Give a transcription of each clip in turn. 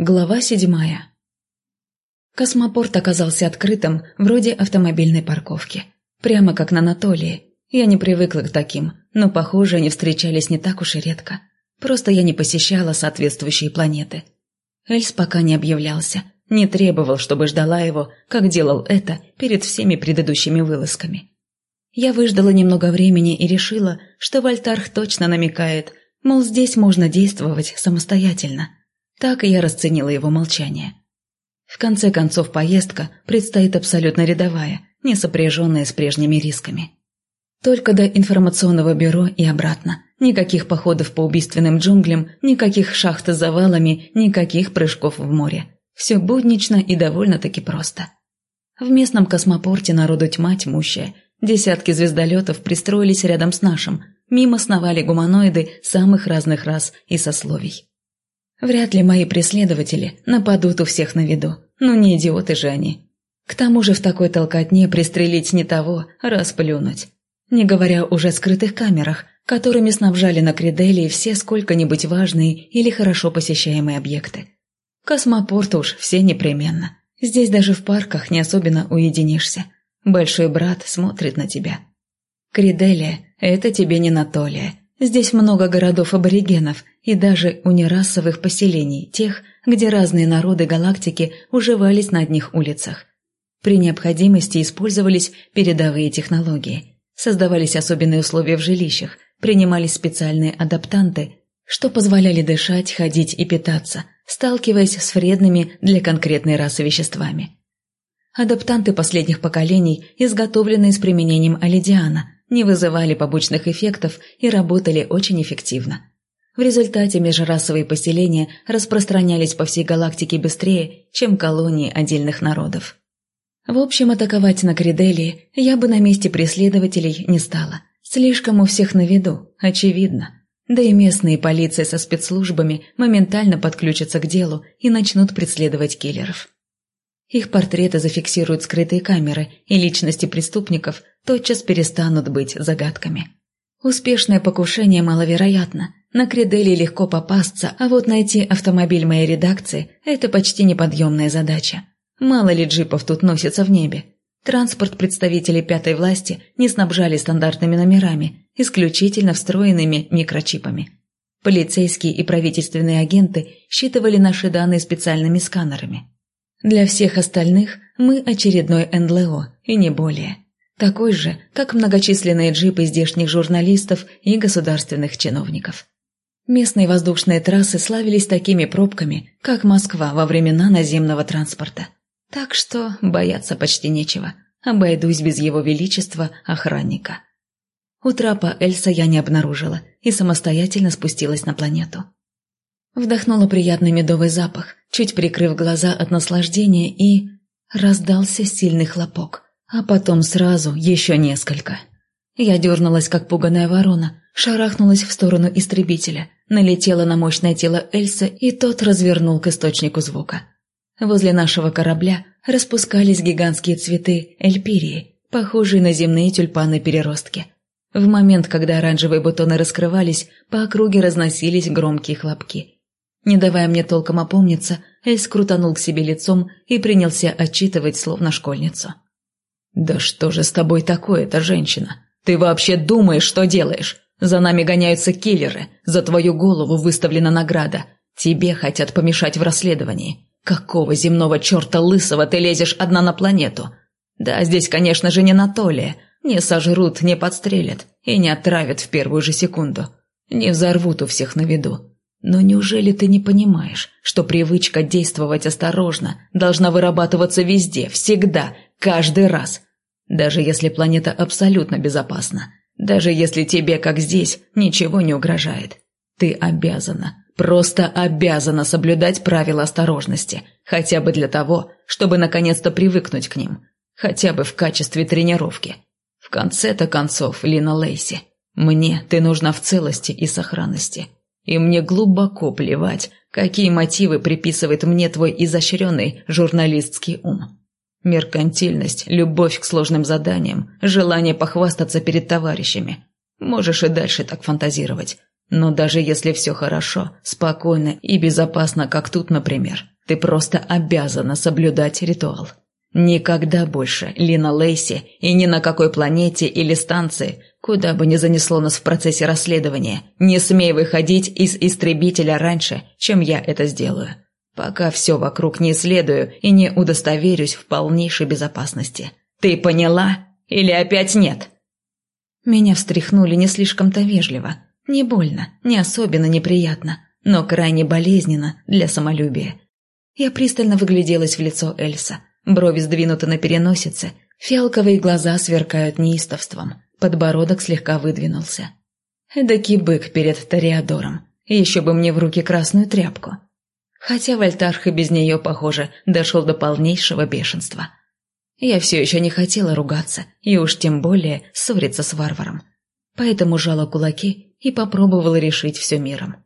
Глава седьмая. Космопорт оказался открытым, вроде автомобильной парковки. Прямо как на Анатолии. Я не привыкла к таким, но, похоже, они встречались не так уж и редко. Просто я не посещала соответствующие планеты. Эльс пока не объявлялся, не требовал, чтобы ждала его, как делал это перед всеми предыдущими вылазками. Я выждала немного времени и решила, что Вольтарх точно намекает, мол, здесь можно действовать самостоятельно – так я расценила его молчание. В конце концов, поездка предстоит абсолютно рядовая, не сопряженная с прежними рисками. Только до информационного бюро и обратно. Никаких походов по убийственным джунглям, никаких шахт с завалами, никаких прыжков в море. Все буднично и довольно-таки просто. В местном космопорте народу тьма тьмущая. Десятки звездолетов пристроились рядом с нашим. Мимо сновали гуманоиды самых разных рас и сословий. Вряд ли мои преследователи нападут у всех на виду. Ну не идиоты же они. К тому же в такой толкотне пристрелить не того, расплюнуть. Не говоря уже о скрытых камерах, которыми снабжали на Криделии все сколько-нибудь важные или хорошо посещаемые объекты. Космопорт уж все непременно. Здесь даже в парках не особенно уединишься. Большой брат смотрит на тебя. Криделия – это тебе не Натолия. Здесь много городов аборигенов и даже унирасовых поселений, тех, где разные народы галактики уживались на одних улицах. При необходимости использовались передовые технологии, создавались особенные условия в жилищах, принимались специальные адаптанты, что позволяли дышать, ходить и питаться, сталкиваясь с вредными для конкретной расы веществами. Адаптанты последних поколений, изготовленные с применением алидиана – не вызывали побочных эффектов и работали очень эффективно. В результате межрасовые поселения распространялись по всей галактике быстрее, чем колонии отдельных народов. В общем, атаковать на Криделии я бы на месте преследователей не стала. Слишком у всех на виду, очевидно. Да и местные полиции со спецслужбами моментально подключатся к делу и начнут преследовать киллеров. Их портреты зафиксируют скрытые камеры, и личности преступников тотчас перестанут быть загадками. Успешное покушение маловероятно. На Кределе легко попасться, а вот найти автомобиль моей редакции – это почти неподъемная задача. Мало ли джипов тут носится в небе. Транспорт представителей пятой власти не снабжали стандартными номерами, исключительно встроенными микрочипами. Полицейские и правительственные агенты считывали наши данные специальными сканерами. Для всех остальных мы очередной НЛО, и не более. Такой же, как многочисленные джипы здешних журналистов и государственных чиновников. Местные воздушные трассы славились такими пробками, как Москва во времена наземного транспорта. Так что бояться почти нечего. Обойдусь без его величества охранника. У трапа Эльса я не обнаружила и самостоятельно спустилась на планету. Вдохнула приятный медовый запах, чуть прикрыв глаза от наслаждения, и... Раздался сильный хлопок, а потом сразу еще несколько. Я дернулась, как пуганая ворона, шарахнулась в сторону истребителя, налетела на мощное тело Эльса, и тот развернул к источнику звука. Возле нашего корабля распускались гигантские цветы эльпирии, похожие на земные тюльпаны-переростки. В момент, когда оранжевые бутоны раскрывались, по округе разносились громкие хлопки – не давая мне толком опомниться, Эльс крутанул к себе лицом и принялся отчитывать, словно школьницу. «Да что же с тобой такое-то, женщина? Ты вообще думаешь, что делаешь? За нами гоняются киллеры, за твою голову выставлена награда. Тебе хотят помешать в расследовании. Какого земного черта лысого ты лезешь одна на планету? Да, здесь, конечно же, не Анатолия. Не сожрут, не подстрелят и не отравят в первую же секунду. Не взорвут у всех на виду. Но неужели ты не понимаешь, что привычка действовать осторожно должна вырабатываться везде, всегда, каждый раз? Даже если планета абсолютно безопасна, даже если тебе, как здесь, ничего не угрожает. Ты обязана, просто обязана соблюдать правила осторожности, хотя бы для того, чтобы наконец-то привыкнуть к ним, хотя бы в качестве тренировки. В конце-то концов, Лина Лейси, мне ты нужна в целости и сохранности – и мне глубоко плевать, какие мотивы приписывает мне твой изощренный журналистский ум. Меркантильность, любовь к сложным заданиям, желание похвастаться перед товарищами. Можешь и дальше так фантазировать. Но даже если все хорошо, спокойно и безопасно, как тут, например, ты просто обязана соблюдать ритуал. Никогда больше, Лина Лейси, и ни на какой планете или станции, куда бы ни занесло нас в процессе расследования, не смей выходить из истребителя раньше, чем я это сделаю. Пока все вокруг не исследую и не удостоверюсь в полнейшей безопасности. Ты поняла? Или опять нет?» Меня встряхнули не слишком-то вежливо. Не больно, не особенно неприятно, но крайне болезненно для самолюбия. Я пристально выгляделась в лицо Эльса. Брови сдвинуты на переносице, фиалковые глаза сверкают неистовством, подбородок слегка выдвинулся. Эдакий бык перед Тореадором. Еще бы мне в руки красную тряпку. Хотя Вольтарх и без нее, похоже, дошел до полнейшего бешенства. Я все еще не хотела ругаться, и уж тем более ссориться с варваром. Поэтому жала кулаки и попробовала решить все миром.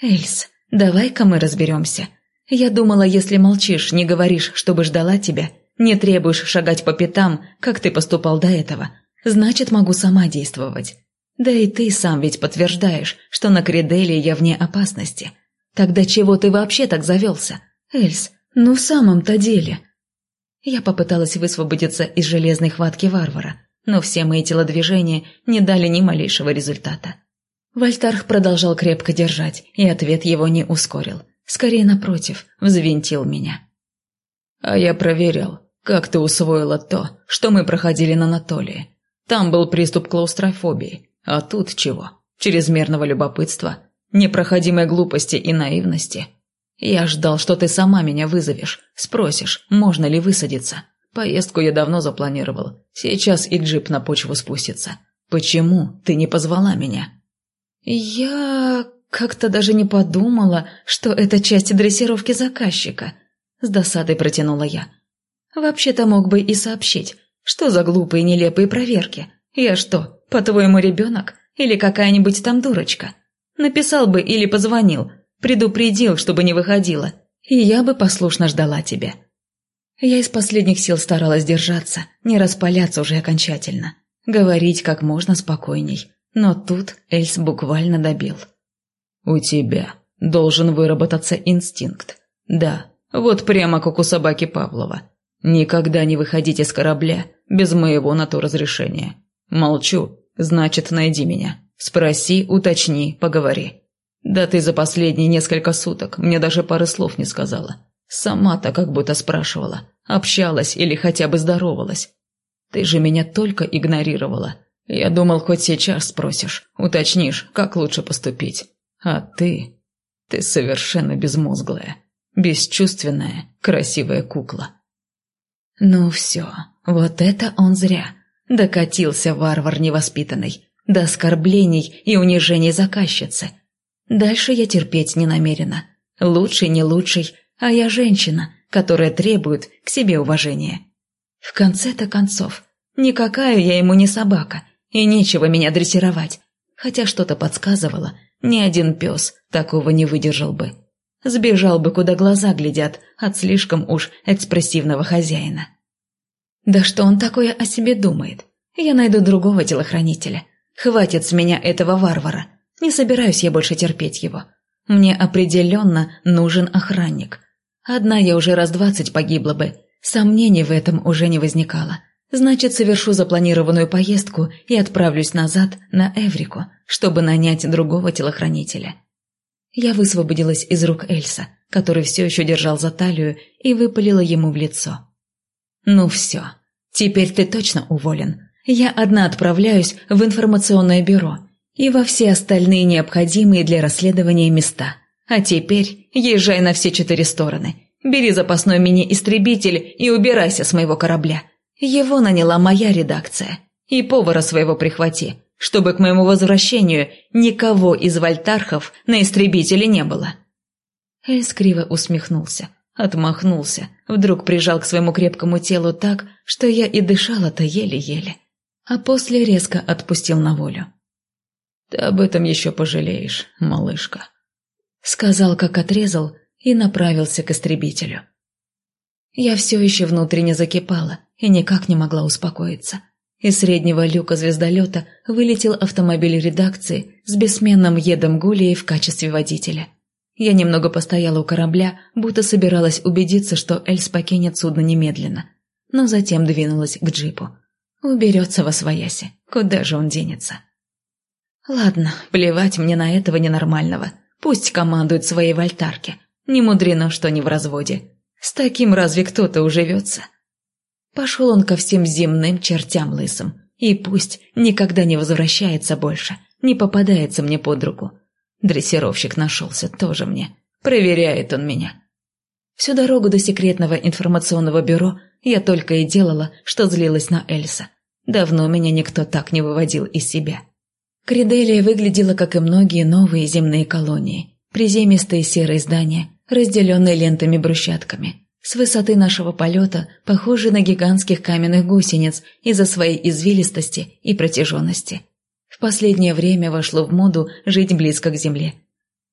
«Эльс, давай-ка мы разберемся. Я думала, если молчишь, не говоришь, чтобы ждала тебя, не требуешь шагать по пятам, как ты поступал до этого, значит, могу сама действовать. Да и ты сам ведь подтверждаешь, что на Кределе я вне опасности. Тогда чего ты вообще так завелся? Эльс, ну в самом-то деле...» Я попыталась высвободиться из железной хватки варвара, но все мои телодвижения не дали ни малейшего результата. Вольтарх продолжал крепко держать, и ответ его не ускорил. Скорее, напротив, взвинтил меня. «А я проверил, как ты усвоила то, что мы проходили на Анатолии. Там был приступ клаустрофобии, а тут чего? Чрезмерного любопытства, непроходимой глупости и наивности. Я ждал, что ты сама меня вызовешь, спросишь, можно ли высадиться. Поездку я давно запланировал. Сейчас и джип на почву спустится. Почему ты не позвала меня?» «Я как-то даже не подумала, что это часть дрессировки заказчика», — с досадой протянула я. «Вообще-то мог бы и сообщить, что за глупые нелепые проверки. Я что, по-твоему, ребенок? Или какая-нибудь там дурочка? Написал бы или позвонил, предупредил, чтобы не выходила, и я бы послушно ждала тебя. Я из последних сил старалась держаться, не распаляться уже окончательно, говорить как можно спокойней. Но тут Эльс буквально добил. «У тебя должен выработаться инстинкт. Да, вот прямо как у собаки Павлова. Никогда не выходить из корабля без моего на то разрешения. Молчу, значит, найди меня. Спроси, уточни, поговори. Да ты за последние несколько суток мне даже пары слов не сказала. Сама-то как будто спрашивала, общалась или хотя бы здоровалась. Ты же меня только игнорировала. Я думал, хоть сейчас спросишь, уточнишь, как лучше поступить. А ты... Ты совершенно безмозглая, бесчувственная, красивая кукла. Ну все, вот это он зря. Докатился варвар невоспитанный, до оскорблений и унижений заказчицы. Дальше я терпеть не намерена. Лучший, не лучший, а я женщина, которая требует к себе уважения. В конце-то концов, никакая я ему не собака, и нечего меня дрессировать, хотя что-то подсказывало, ни один пес такого не выдержал бы. Сбежал бы, куда глаза глядят от слишком уж экспрессивного хозяина. Да что он такое о себе думает? Я найду другого телохранителя. Хватит с меня этого варвара. Не собираюсь я больше терпеть его. Мне определенно нужен охранник. Одна я уже раз двадцать погибла бы. Сомнений в этом уже не возникало. Значит, совершу запланированную поездку и отправлюсь назад на Эврику, чтобы нанять другого телохранителя. Я высвободилась из рук Эльса, который все еще держал за талию, и выпалила ему в лицо. «Ну все, теперь ты точно уволен. Я одна отправляюсь в информационное бюро и во все остальные необходимые для расследования места». А теперь езжай на все четыре стороны. Бери запасной мини-истребитель и убирайся с моего корабля. Его наняла моя редакция. И повара своего прихвати, чтобы к моему возвращению никого из вольтархов на истребителе не было». Эльс криво усмехнулся, отмахнулся, вдруг прижал к своему крепкому телу так, что я и дышала-то еле-еле, а после резко отпустил на волю. «Ты об этом еще пожалеешь, малышка». Сказал, как отрезал, и направился к истребителю. Я все еще внутренне закипала и никак не могла успокоиться. Из среднего люка звездолета вылетел автомобиль редакции с бессменным едом Гулией в качестве водителя. Я немного постояла у корабля, будто собиралась убедиться, что Эльс покинет судно немедленно, но затем двинулась к джипу. Уберется во свояси, куда же он денется? Ладно, плевать мне на этого ненормального. Пусть командует своей вольтарке. Не мудрено, что не в разводе. С таким разве кто-то уживется? Пошел он ко всем земным чертям лысым, и пусть никогда не возвращается больше, не попадается мне под руку. Дрессировщик нашелся тоже мне. Проверяет он меня. Всю дорогу до секретного информационного бюро я только и делала, что злилась на Эльса. Давно меня никто так не выводил из себя. Криделия выглядела, как и многие новые земные колонии. Приземистые серые здания, разделенные лентами-брусчатками – с высоты нашего полета похожи на гигантских каменных гусениц из-за своей извилистости и протяженности. В последнее время вошло в моду жить близко к земле.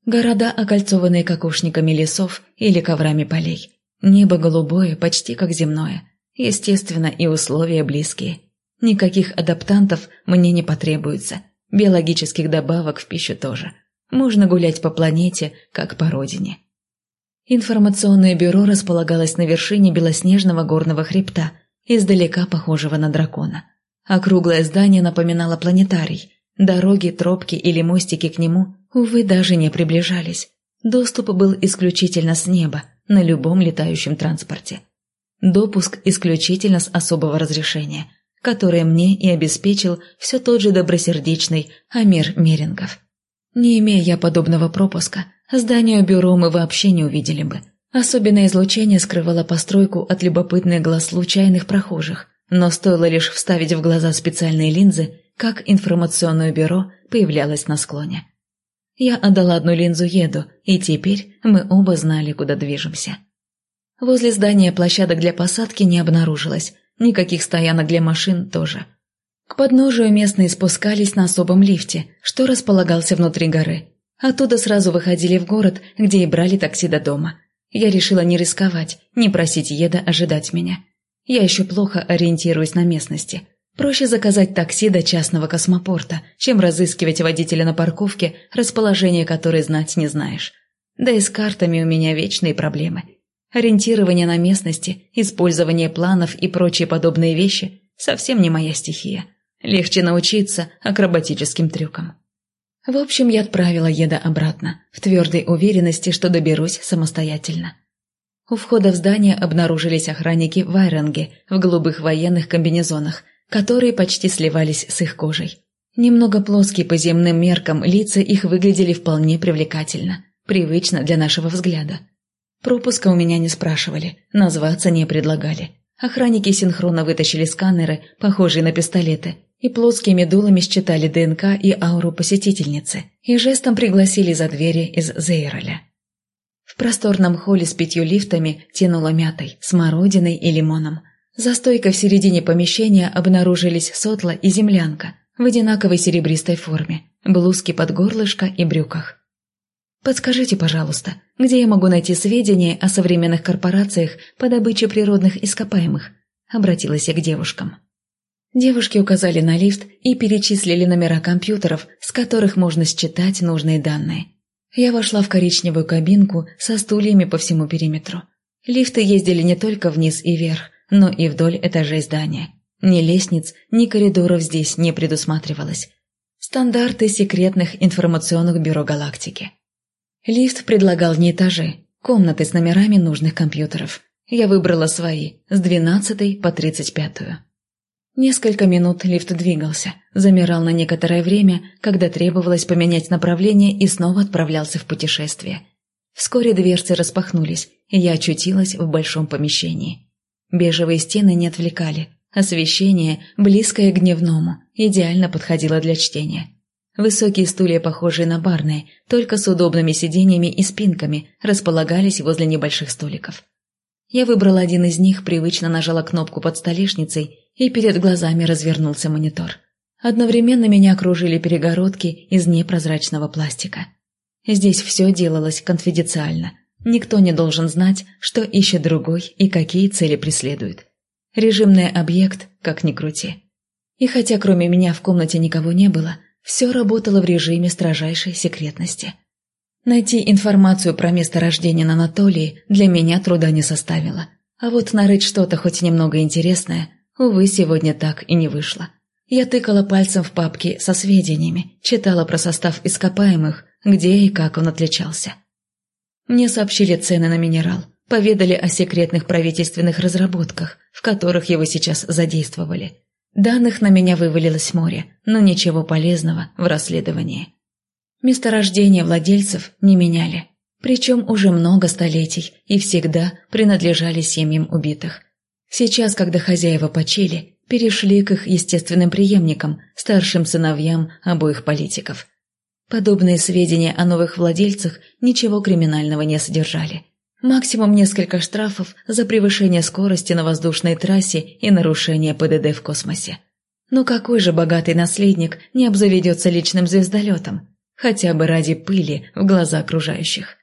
Города, окольцованные кокошниками лесов или коврами полей. Небо голубое, почти как земное. Естественно, и условия близкие. Никаких адаптантов мне не потребуется. Биологических добавок в пищу тоже. Можно гулять по планете, как по родине. Информационное бюро располагалось на вершине белоснежного горного хребта, издалека похожего на дракона. Округлое здание напоминало планетарий. Дороги, тропки или мостики к нему, увы, даже не приближались. Доступ был исключительно с неба, на любом летающем транспорте. Допуск исключительно с особого разрешения, которое мне и обеспечил все тот же добросердечный Амир Мерингов. Не имея я подобного пропуска, Здание бюро мы вообще не увидели бы. Особенное излучение скрывало постройку от любопытных глаз случайных прохожих, но стоило лишь вставить в глаза специальные линзы, как информационное бюро появлялось на склоне. Я отдала одну линзу Еду, и теперь мы оба знали, куда движемся. Возле здания площадок для посадки не обнаружилось, никаких стоянок для машин тоже. К подножию местные спускались на особом лифте, что располагался внутри горы, Оттуда сразу выходили в город, где и брали такси до дома. Я решила не рисковать, не просить Еда ожидать меня. Я еще плохо ориентируюсь на местности. Проще заказать такси до частного космопорта, чем разыскивать водителя на парковке, расположение которой знать не знаешь. Да и с картами у меня вечные проблемы. Ориентирование на местности, использование планов и прочие подобные вещи – совсем не моя стихия. Легче научиться акробатическим трюкам. В общем, я отправила Еда обратно, в твердой уверенности, что доберусь самостоятельно. У входа в здание обнаружились охранники в Айренге в голубых военных комбинезонах, которые почти сливались с их кожей. Немного плоские по земным меркам лица их выглядели вполне привлекательно, привычно для нашего взгляда. Пропуска у меня не спрашивали, назваться не предлагали. Охранники синхронно вытащили сканеры, похожие на пистолеты, и плоскими дулами считали ДНК и ауру посетительницы, и жестом пригласили за двери из Зейроля. В просторном холле с пятью лифтами тянуло мятой, смородиной и лимоном. За стойкой в середине помещения обнаружились сотла и землянка в одинаковой серебристой форме, блузки под горлышко и брюках. «Подскажите, пожалуйста, где я могу найти сведения о современных корпорациях по добыче природных ископаемых?» – обратилась я к девушкам. Девушки указали на лифт и перечислили номера компьютеров, с которых можно считать нужные данные. Я вошла в коричневую кабинку со стульями по всему периметру. Лифты ездили не только вниз и вверх, но и вдоль этажей здания. Ни лестниц, ни коридоров здесь не предусматривалось. Стандарты секретных информационных бюро галактики. Лифт предлагал не этажи, комнаты с номерами нужных компьютеров. Я выбрала свои, с 12 по 35. -ю. Несколько минут лифт двигался, замирал на некоторое время, когда требовалось поменять направление и снова отправлялся в путешествие. Вскоре дверцы распахнулись, и я очутилась в большом помещении. Бежевые стены не отвлекали, освещение, близкое к дневному, идеально подходило для чтения. Высокие стулья, похожие на барные, только с удобными сиденьями и спинками, располагались возле небольших столиков. Я выбрала один из них, привычно нажала кнопку под столешницей и перед глазами развернулся монитор. Одновременно меня окружили перегородки из непрозрачного пластика. Здесь все делалось конфиденциально. Никто не должен знать, что ищет другой и какие цели преследует. Режимный объект, как ни крути. И хотя кроме меня в комнате никого не было, все работало в режиме строжайшей секретности. Найти информацию про место рождения Анатолии для меня труда не составило. А вот нарыть что-то хоть немного интересное, увы, сегодня так и не вышло. Я тыкала пальцем в папки со сведениями, читала про состав ископаемых, где и как он отличался. Мне сообщили цены на минерал, поведали о секретных правительственных разработках, в которых его сейчас задействовали. Данных на меня вывалилось море, но ничего полезного в расследовании. Месторождения владельцев не меняли, причем уже много столетий и всегда принадлежали семьям убитых. Сейчас, когда хозяева почили, перешли к их естественным преемникам, старшим сыновьям обоих политиков. Подобные сведения о новых владельцах ничего криминального не содержали. Максимум несколько штрафов за превышение скорости на воздушной трассе и нарушение ПДД в космосе. Но какой же богатый наследник не обзаведется личным звездолетом? Хотя бы ради пыли в глаза окружающих.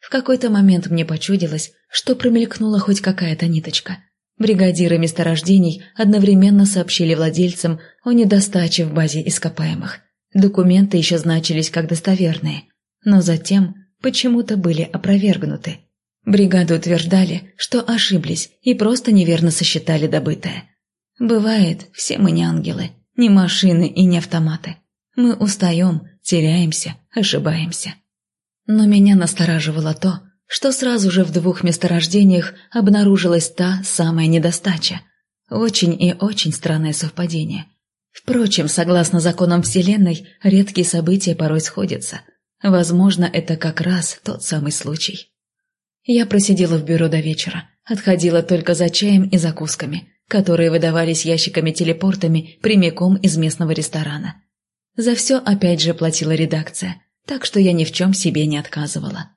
В какой-то момент мне почудилось, что промелькнула хоть какая-то ниточка. Бригадиры месторождений одновременно сообщили владельцам о недостаче в базе ископаемых. Документы еще значились как достоверные, но затем почему-то были опровергнуты. Бригады утверждали, что ошиблись и просто неверно сосчитали добытое. Бывает, все мы не ангелы, не машины и не автоматы. Мы устаем, теряемся, ошибаемся. Но меня настораживало то, что сразу же в двух месторождениях обнаружилась та самая недостача. Очень и очень странное совпадение. Впрочем, согласно законам Вселенной, редкие события порой сходятся. Возможно, это как раз тот самый случай. Я просидела в бюро до вечера, отходила только за чаем и закусками, которые выдавались ящиками-телепортами прямиком из местного ресторана. За все опять же платила редакция, так что я ни в чем себе не отказывала.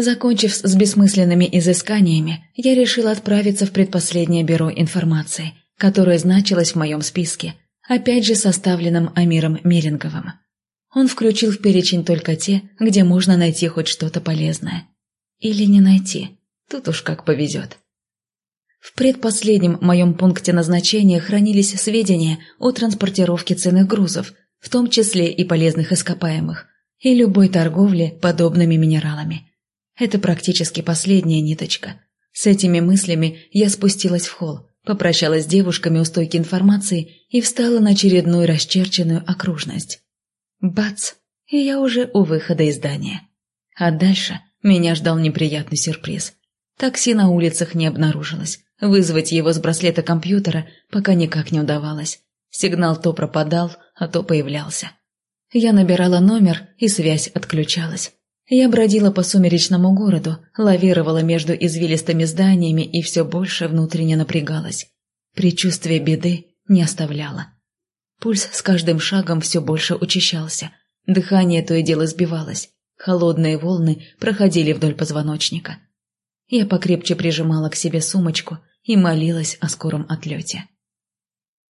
Закончив с бессмысленными изысканиями, я решила отправиться в предпоследнее бюро информации, которое значилось в моем списке, опять же составленном Амиром Меринговым. Он включил в перечень только те, где можно найти хоть что-то полезное. Или не найти. Тут уж как повезет. В предпоследнем моем пункте назначения хранились сведения о транспортировке ценных грузов, в том числе и полезных ископаемых, и любой торговле подобными минералами. Это практически последняя ниточка. С этими мыслями я спустилась в холл, попрощалась с девушками у стойки информации и встала на очередную расчерченную окружность. Бац! И я уже у выхода из здания. А дальше меня ждал неприятный сюрприз. Такси на улицах не обнаружилось. Вызвать его с браслета компьютера пока никак не удавалось. Сигнал то пропадал, а то появлялся. Я набирала номер, и связь отключалась. Я бродила по сумеречному городу, лавировала между извилистыми зданиями и все больше внутренне напрягалась. Предчувствие беды не оставляло. Пульс с каждым шагом все больше учащался. Дыхание то и дело сбивалось. Холодные волны проходили вдоль позвоночника. Я покрепче прижимала к себе сумочку и молилась о скором отлете.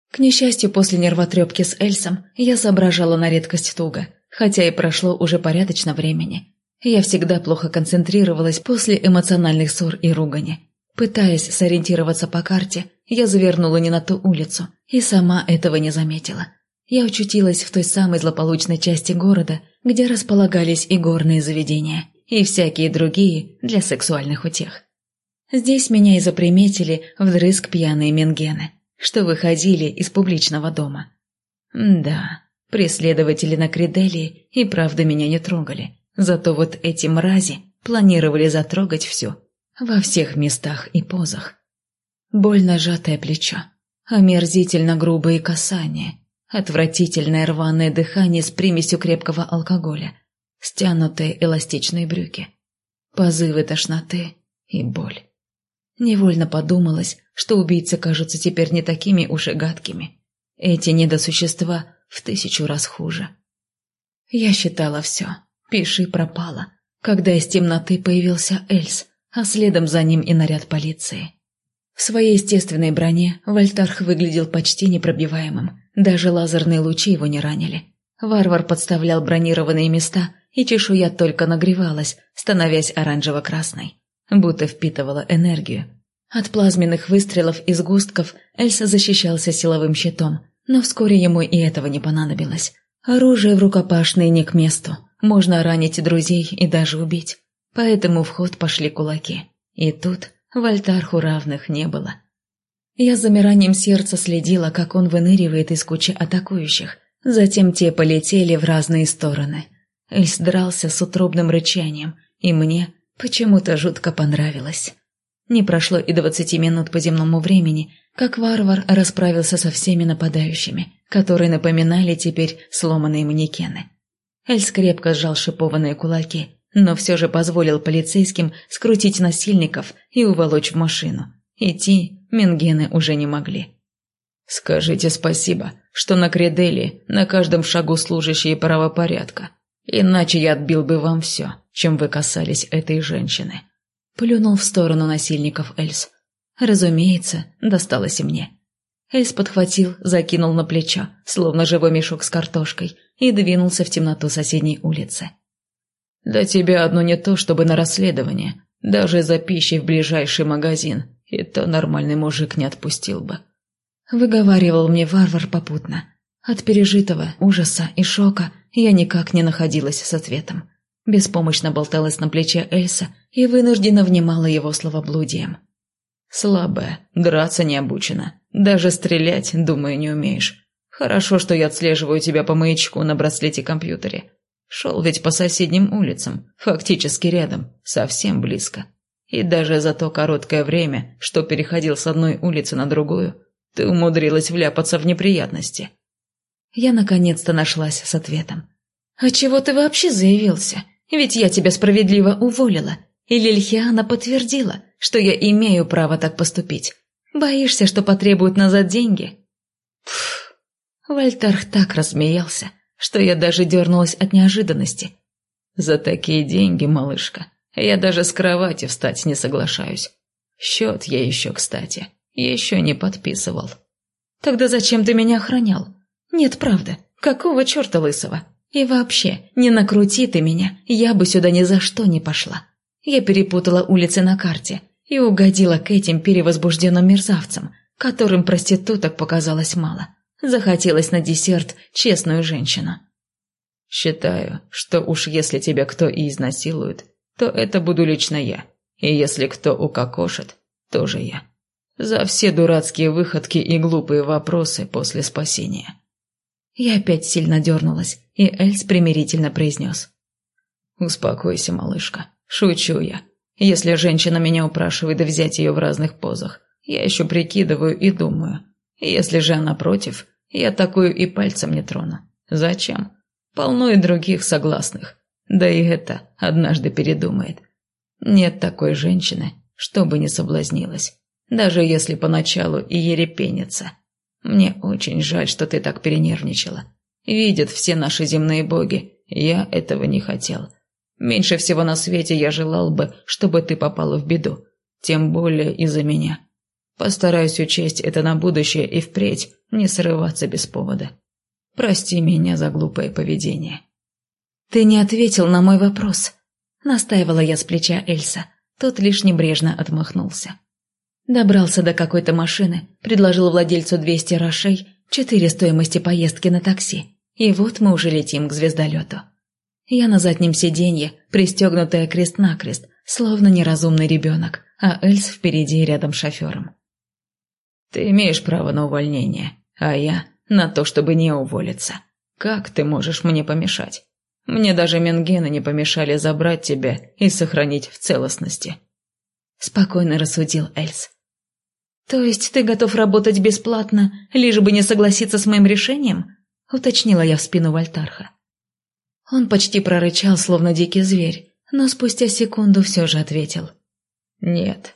К несчастью, после нервотрепки с Эльсом я соображала на редкость туго, хотя и прошло уже порядочно времени. Я всегда плохо концентрировалась после эмоциональных ссор и ругани. Пытаясь сориентироваться по карте, я завернула не на ту улицу и сама этого не заметила – я очутилась в той самой злополучной части города, где располагались и горные заведения, и всякие другие для сексуальных утех. Здесь меня и заприметили вдрызг пьяные менгены, что выходили из публичного дома. Да, преследователи на Криделии и правда меня не трогали, зато вот эти мрази планировали затрогать все, во всех местах и позах. Больно сжатое плечо, омерзительно грубые касания – Отвратительное рваное дыхание с примесью крепкого алкоголя, стянутые эластичные брюки, позывы тошноты и боль. Невольно подумалось, что убийцы кажутся теперь не такими уж и гадкими. Эти недосущества в тысячу раз хуже. Я считала все. Пиши пропало, когда из темноты появился Эльс, а следом за ним и наряд полиции. В своей естественной броне Вольтарх выглядел почти непробиваемым, даже лазерные лучи его не ранили. Варвар подставлял бронированные места, и чешуя только нагревалась, становясь оранжево-красной, будто впитывала энергию. От плазменных выстрелов из густков Эльса защищался силовым щитом, но вскоре ему и этого не понадобилось. Оружие в рукопашной не к месту, можно ранить друзей и даже убить. Поэтому в ход пошли кулаки. И тут в альтарху равных не было. Я с замиранием сердца следила, как он выныривает из кучи атакующих. Затем те полетели в разные стороны. Эльс дрался с утробным рычанием, и мне почему-то жутко понравилось. Не прошло и двадцати минут по земному времени, как варвар расправился со всеми нападающими, которые напоминали теперь сломанные манекены. Эльс крепко сжал шипованные кулаки, но все же позволил полицейским скрутить насильников и уволочь в машину. Идти Мингены уже не могли. «Скажите спасибо, что на Кредели на каждом шагу служащие правопорядка, иначе я отбил бы вам все, чем вы касались этой женщины». Плюнул в сторону насильников Эльс. Разумеется, досталось и мне. Эльс подхватил, закинул на плечо, словно живой мешок с картошкой, и двинулся в темноту соседней улицы. «Да тебя одно не то, чтобы на расследование, даже за пищей в ближайший магазин, и то нормальный мужик не отпустил бы. Выговаривал мне варвар попутно. От пережитого ужаса и шока я никак не находилась с ответом. Беспомощно болталась на плече Эльса и вынужденно внимала его словоблудием. «Слабая, драться не обучена. Даже стрелять, думаю, не умеешь. Хорошо, что я отслеживаю тебя по маячку на браслете-компьютере. Шел ведь по соседним улицам, фактически рядом, совсем близко. И даже за то короткое время, что переходил с одной улицы на другую, ты умудрилась вляпаться в неприятности. Я наконец-то нашлась с ответом. «А чего ты вообще заявился? Ведь я тебя справедливо уволила, и Лильхиана подтвердила, что я имею право так поступить. Боишься, что потребуют назад деньги?» Пф, Вольтарх так рассмеялся, что я даже дернулась от неожиданности. «За такие деньги, малышка, я даже с кровати встать не соглашаюсь. Счет я еще, кстати, еще не подписывал. Тогда зачем ты меня охранял? Нет, правда, какого черта лысого? И вообще, не накрути ты меня, я бы сюда ни за что не пошла. Я перепутала улицы на карте и угодила к этим перевозбужденным мерзавцам, которым проституток показалось мало. Захотелось на десерт честную женщину. Считаю, что уж если тебя кто и изнасилует, то это буду лично я. И если кто укокошит, тоже я. За все дурацкие выходки и глупые вопросы после спасения. Я опять сильно дернулась, и Эльс примирительно произнес. «Успокойся, малышка. Шучу я. Если женщина меня упрашивает взять ее в разных позах, я еще прикидываю и думаю. Если же она против, я такую и пальцем не трону. Зачем? Полно и других согласных. Да и это однажды передумает. Нет такой женщины, чтобы не соблазнилась, даже если поначалу и ерепенится. Мне очень жаль, что ты так перенервничала. Видят все наши земные боги, я этого не хотел. Меньше всего на свете я желал бы, чтобы ты попала в беду, тем более из-за меня. Постараюсь учесть это на будущее и впредь не срываться без повода. Прости меня за глупое поведение. «Ты не ответил на мой вопрос», — настаивала я с плеча Эльса. Тот лишь небрежно отмахнулся. Добрался до какой-то машины, предложил владельцу 200 рошей, четыре стоимости поездки на такси. И вот мы уже летим к звездолету. Я на заднем сиденье, пристегнутая крест-накрест, словно неразумный ребенок, а Эльс впереди рядом с шофером. «Ты имеешь право на увольнение, а я на то, чтобы не уволиться. Как ты можешь мне помешать?» Мне даже менгены не помешали забрать тебя и сохранить в целостности. Спокойно рассудил Эльс. То есть ты готов работать бесплатно, лишь бы не согласиться с моим решением? Уточнила я в спину Вольтарха. Он почти прорычал, словно дикий зверь, но спустя секунду все же ответил. «Нет».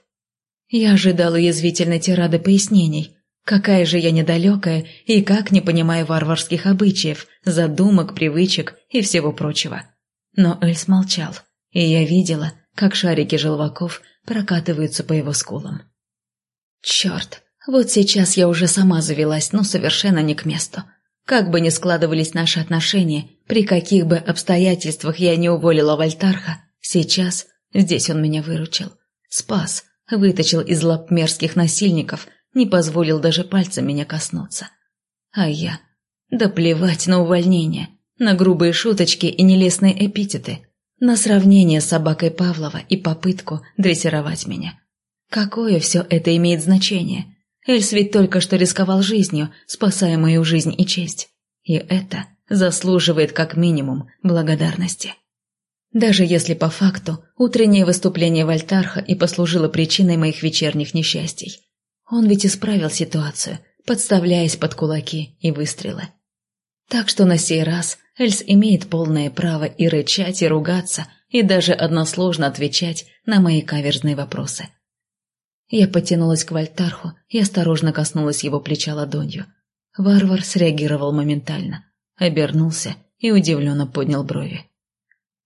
Я ожидала язвительной тирады пояснений, Какая же я недалекая и как не понимаю варварских обычаев, задумок, привычек и всего прочего. Но Эльс молчал, и я видела, как шарики желваков прокатываются по его скулам. Черт, вот сейчас я уже сама завелась, но совершенно не к месту. Как бы ни складывались наши отношения, при каких бы обстоятельствах я не уволила Вольтарха, сейчас здесь он меня выручил. Спас, вытащил из лап мерзких насильников – не позволил даже пальцем меня коснуться. А я? Да плевать на увольнение, на грубые шуточки и нелестные эпитеты, на сравнение с собакой Павлова и попытку дрессировать меня. Какое все это имеет значение? Эльс ведь только что рисковал жизнью, спасая мою жизнь и честь. И это заслуживает как минимум благодарности. Даже если по факту утреннее выступление Вольтарха и послужило причиной моих вечерних несчастий. Он ведь исправил ситуацию, подставляясь под кулаки и выстрелы. Так что на сей раз Эльс имеет полное право и рычать, и ругаться, и даже односложно отвечать на мои каверзные вопросы. Я потянулась к Вольтарху и осторожно коснулась его плеча ладонью. Варвар среагировал моментально, обернулся и удивленно поднял брови.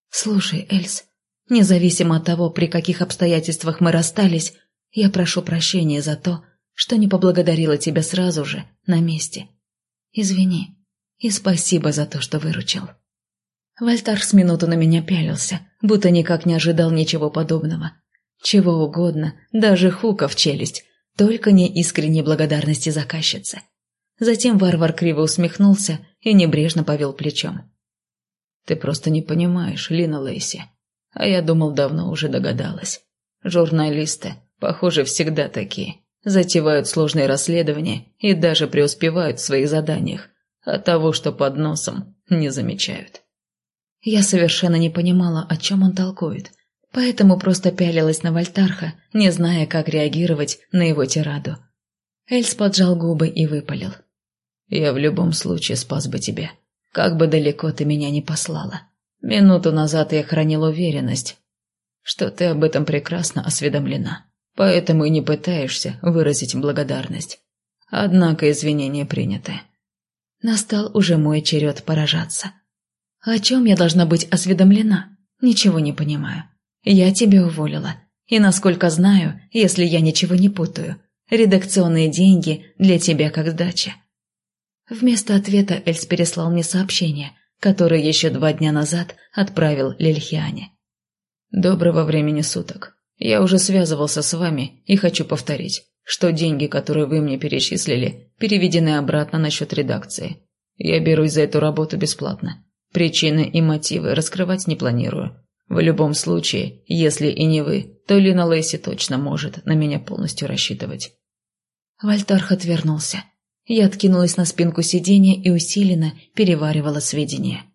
«Слушай, Эльс, независимо от того, при каких обстоятельствах мы расстались, я прошу прощения за то, что не поблагодарила тебя сразу же, на месте. Извини, и спасибо за то, что выручил». Вольтар с минуту на меня пялился, будто никак не ожидал ничего подобного. Чего угодно, даже хука в челюсть, только не искренней благодарности заказчицы. Затем варвар криво усмехнулся и небрежно повел плечом. «Ты просто не понимаешь, Лина Лейси. А я думал, давно уже догадалась. Журналисты, похоже, всегда такие. Затевают сложные расследования и даже преуспевают в своих заданиях, а того, что под носом, не замечают». Я совершенно не понимала, о чем он толкует, поэтому просто пялилась на Вольтарха, не зная, как реагировать на его тираду. Эльс поджал губы и выпалил. «Я в любом случае спас бы тебя, как бы далеко ты меня не послала. Минуту назад я хранил уверенность, что ты об этом прекрасно осведомлена, поэтому и не пытаешься выразить благодарность. Однако извинения приняты». Настал уже мой черед поражаться. О чем я должна быть осведомлена? Ничего не понимаю. Я тебя уволила. И, насколько знаю, если я ничего не путаю, редакционные деньги для тебя как сдача. Вместо ответа Эльс переслал мне сообщение, которое еще два дня назад отправил Лильхиане. «Доброго времени суток. Я уже связывался с вами и хочу повторить, что деньги, которые вы мне перечислили, переведены обратно на счет редакции. Я берусь за эту работу бесплатно. Причины и мотивы раскрывать не планирую. В любом случае, если и не вы, то Лина Лейси точно может на меня полностью рассчитывать. Вольтарх отвернулся. Я откинулась на спинку сиденья и усиленно переваривала сведения.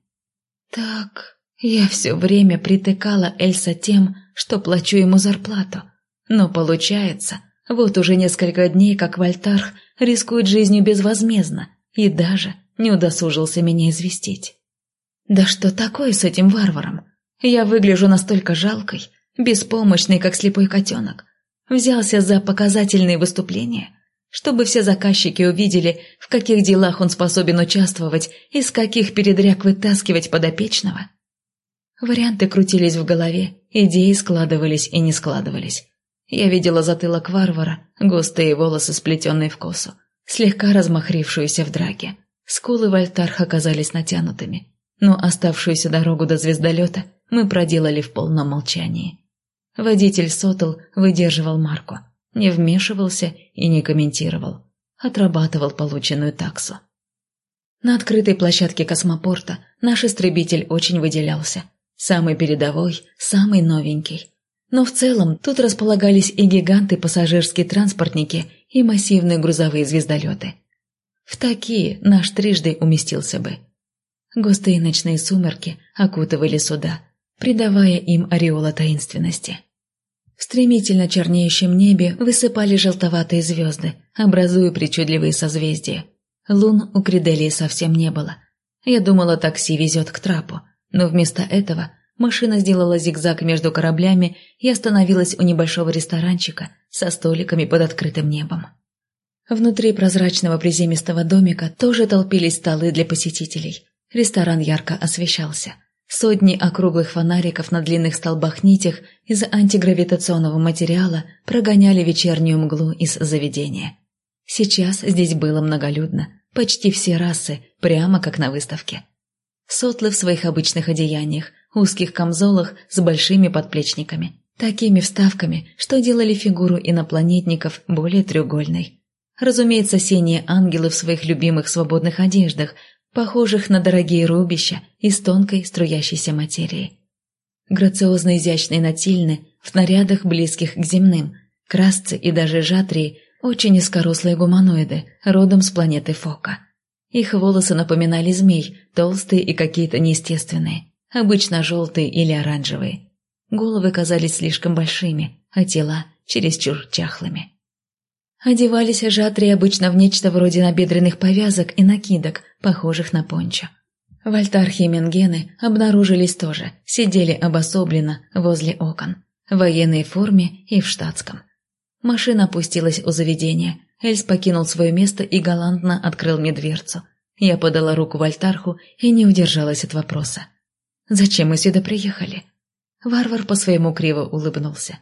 Так, я все время притыкала Эльса тем, что плачу ему зарплату. Но получается, вот уже несколько дней, как Вольтарх рискует жизнью безвозмездно и даже не удосужился меня известить. Да что такое с этим варваром? Я выгляжу настолько жалкой, беспомощной, как слепой котенок. Взялся за показательные выступления, чтобы все заказчики увидели, в каких делах он способен участвовать, и с каких передряг вытаскивать подопечного. Варианты крутились в голове, идеи складывались и не складывались. Я видела затылок варвара, густые волосы, сплетенные в косу, слегка размахрившуюся в драке. Скулы Вольтарх оказались натянутыми, но оставшуюся дорогу до звездолета мы проделали в полном молчании. Водитель Сотл выдерживал марку, не вмешивался и не комментировал, отрабатывал полученную таксу. На открытой площадке космопорта наш истребитель очень выделялся. Самый передовой, самый новенький. Но в целом тут располагались и гиганты-пассажирские транспортники, и массивные грузовые звездолеты. В такие наш трижды уместился бы. Густые ночные сумерки окутывали суда, придавая им ореола таинственности. В стремительно чернеющем небе высыпали желтоватые звезды, образуя причудливые созвездия. Лун у Криделии совсем не было. Я думала, такси везет к трапу, но вместо этого машина сделала зигзаг между кораблями и остановилась у небольшого ресторанчика со столиками под открытым небом. Внутри прозрачного приземистого домика тоже толпились столы для посетителей. Ресторан ярко освещался. Сотни округлых фонариков на длинных столбах-нитях из антигравитационного материала прогоняли вечернюю мглу из заведения. Сейчас здесь было многолюдно, почти все расы, прямо как на выставке. Сотлы в своих обычных одеяниях, узких камзолах с большими подплечниками, такими вставками, что делали фигуру инопланетников более треугольной. Разумеется, синие ангелы в своих любимых свободных одеждах, похожих на дорогие рубища из тонкой струящейся материи. Грациозно изящные натильны в нарядах, близких к земным, красцы и даже жатрии – очень низкорослые гуманоиды, родом с планеты Фока. Их волосы напоминали змей, толстые и какие-то неестественные, обычно желтые или оранжевые. Головы казались слишком большими, а тела чересчур чахлыми. Одевались жатри обычно в нечто вроде набедренных повязок и накидок, похожих на пончо. Вольтархи и Менгены обнаружились тоже, сидели обособленно возле окон, в военной форме и в штатском. Машина опустилась у заведения, Эльс покинул свое место и галантно открыл мне дверцу. Я подала руку Вольтарху и не удержалась от вопроса. «Зачем мы сюда приехали?» Варвар по-своему криво улыбнулся.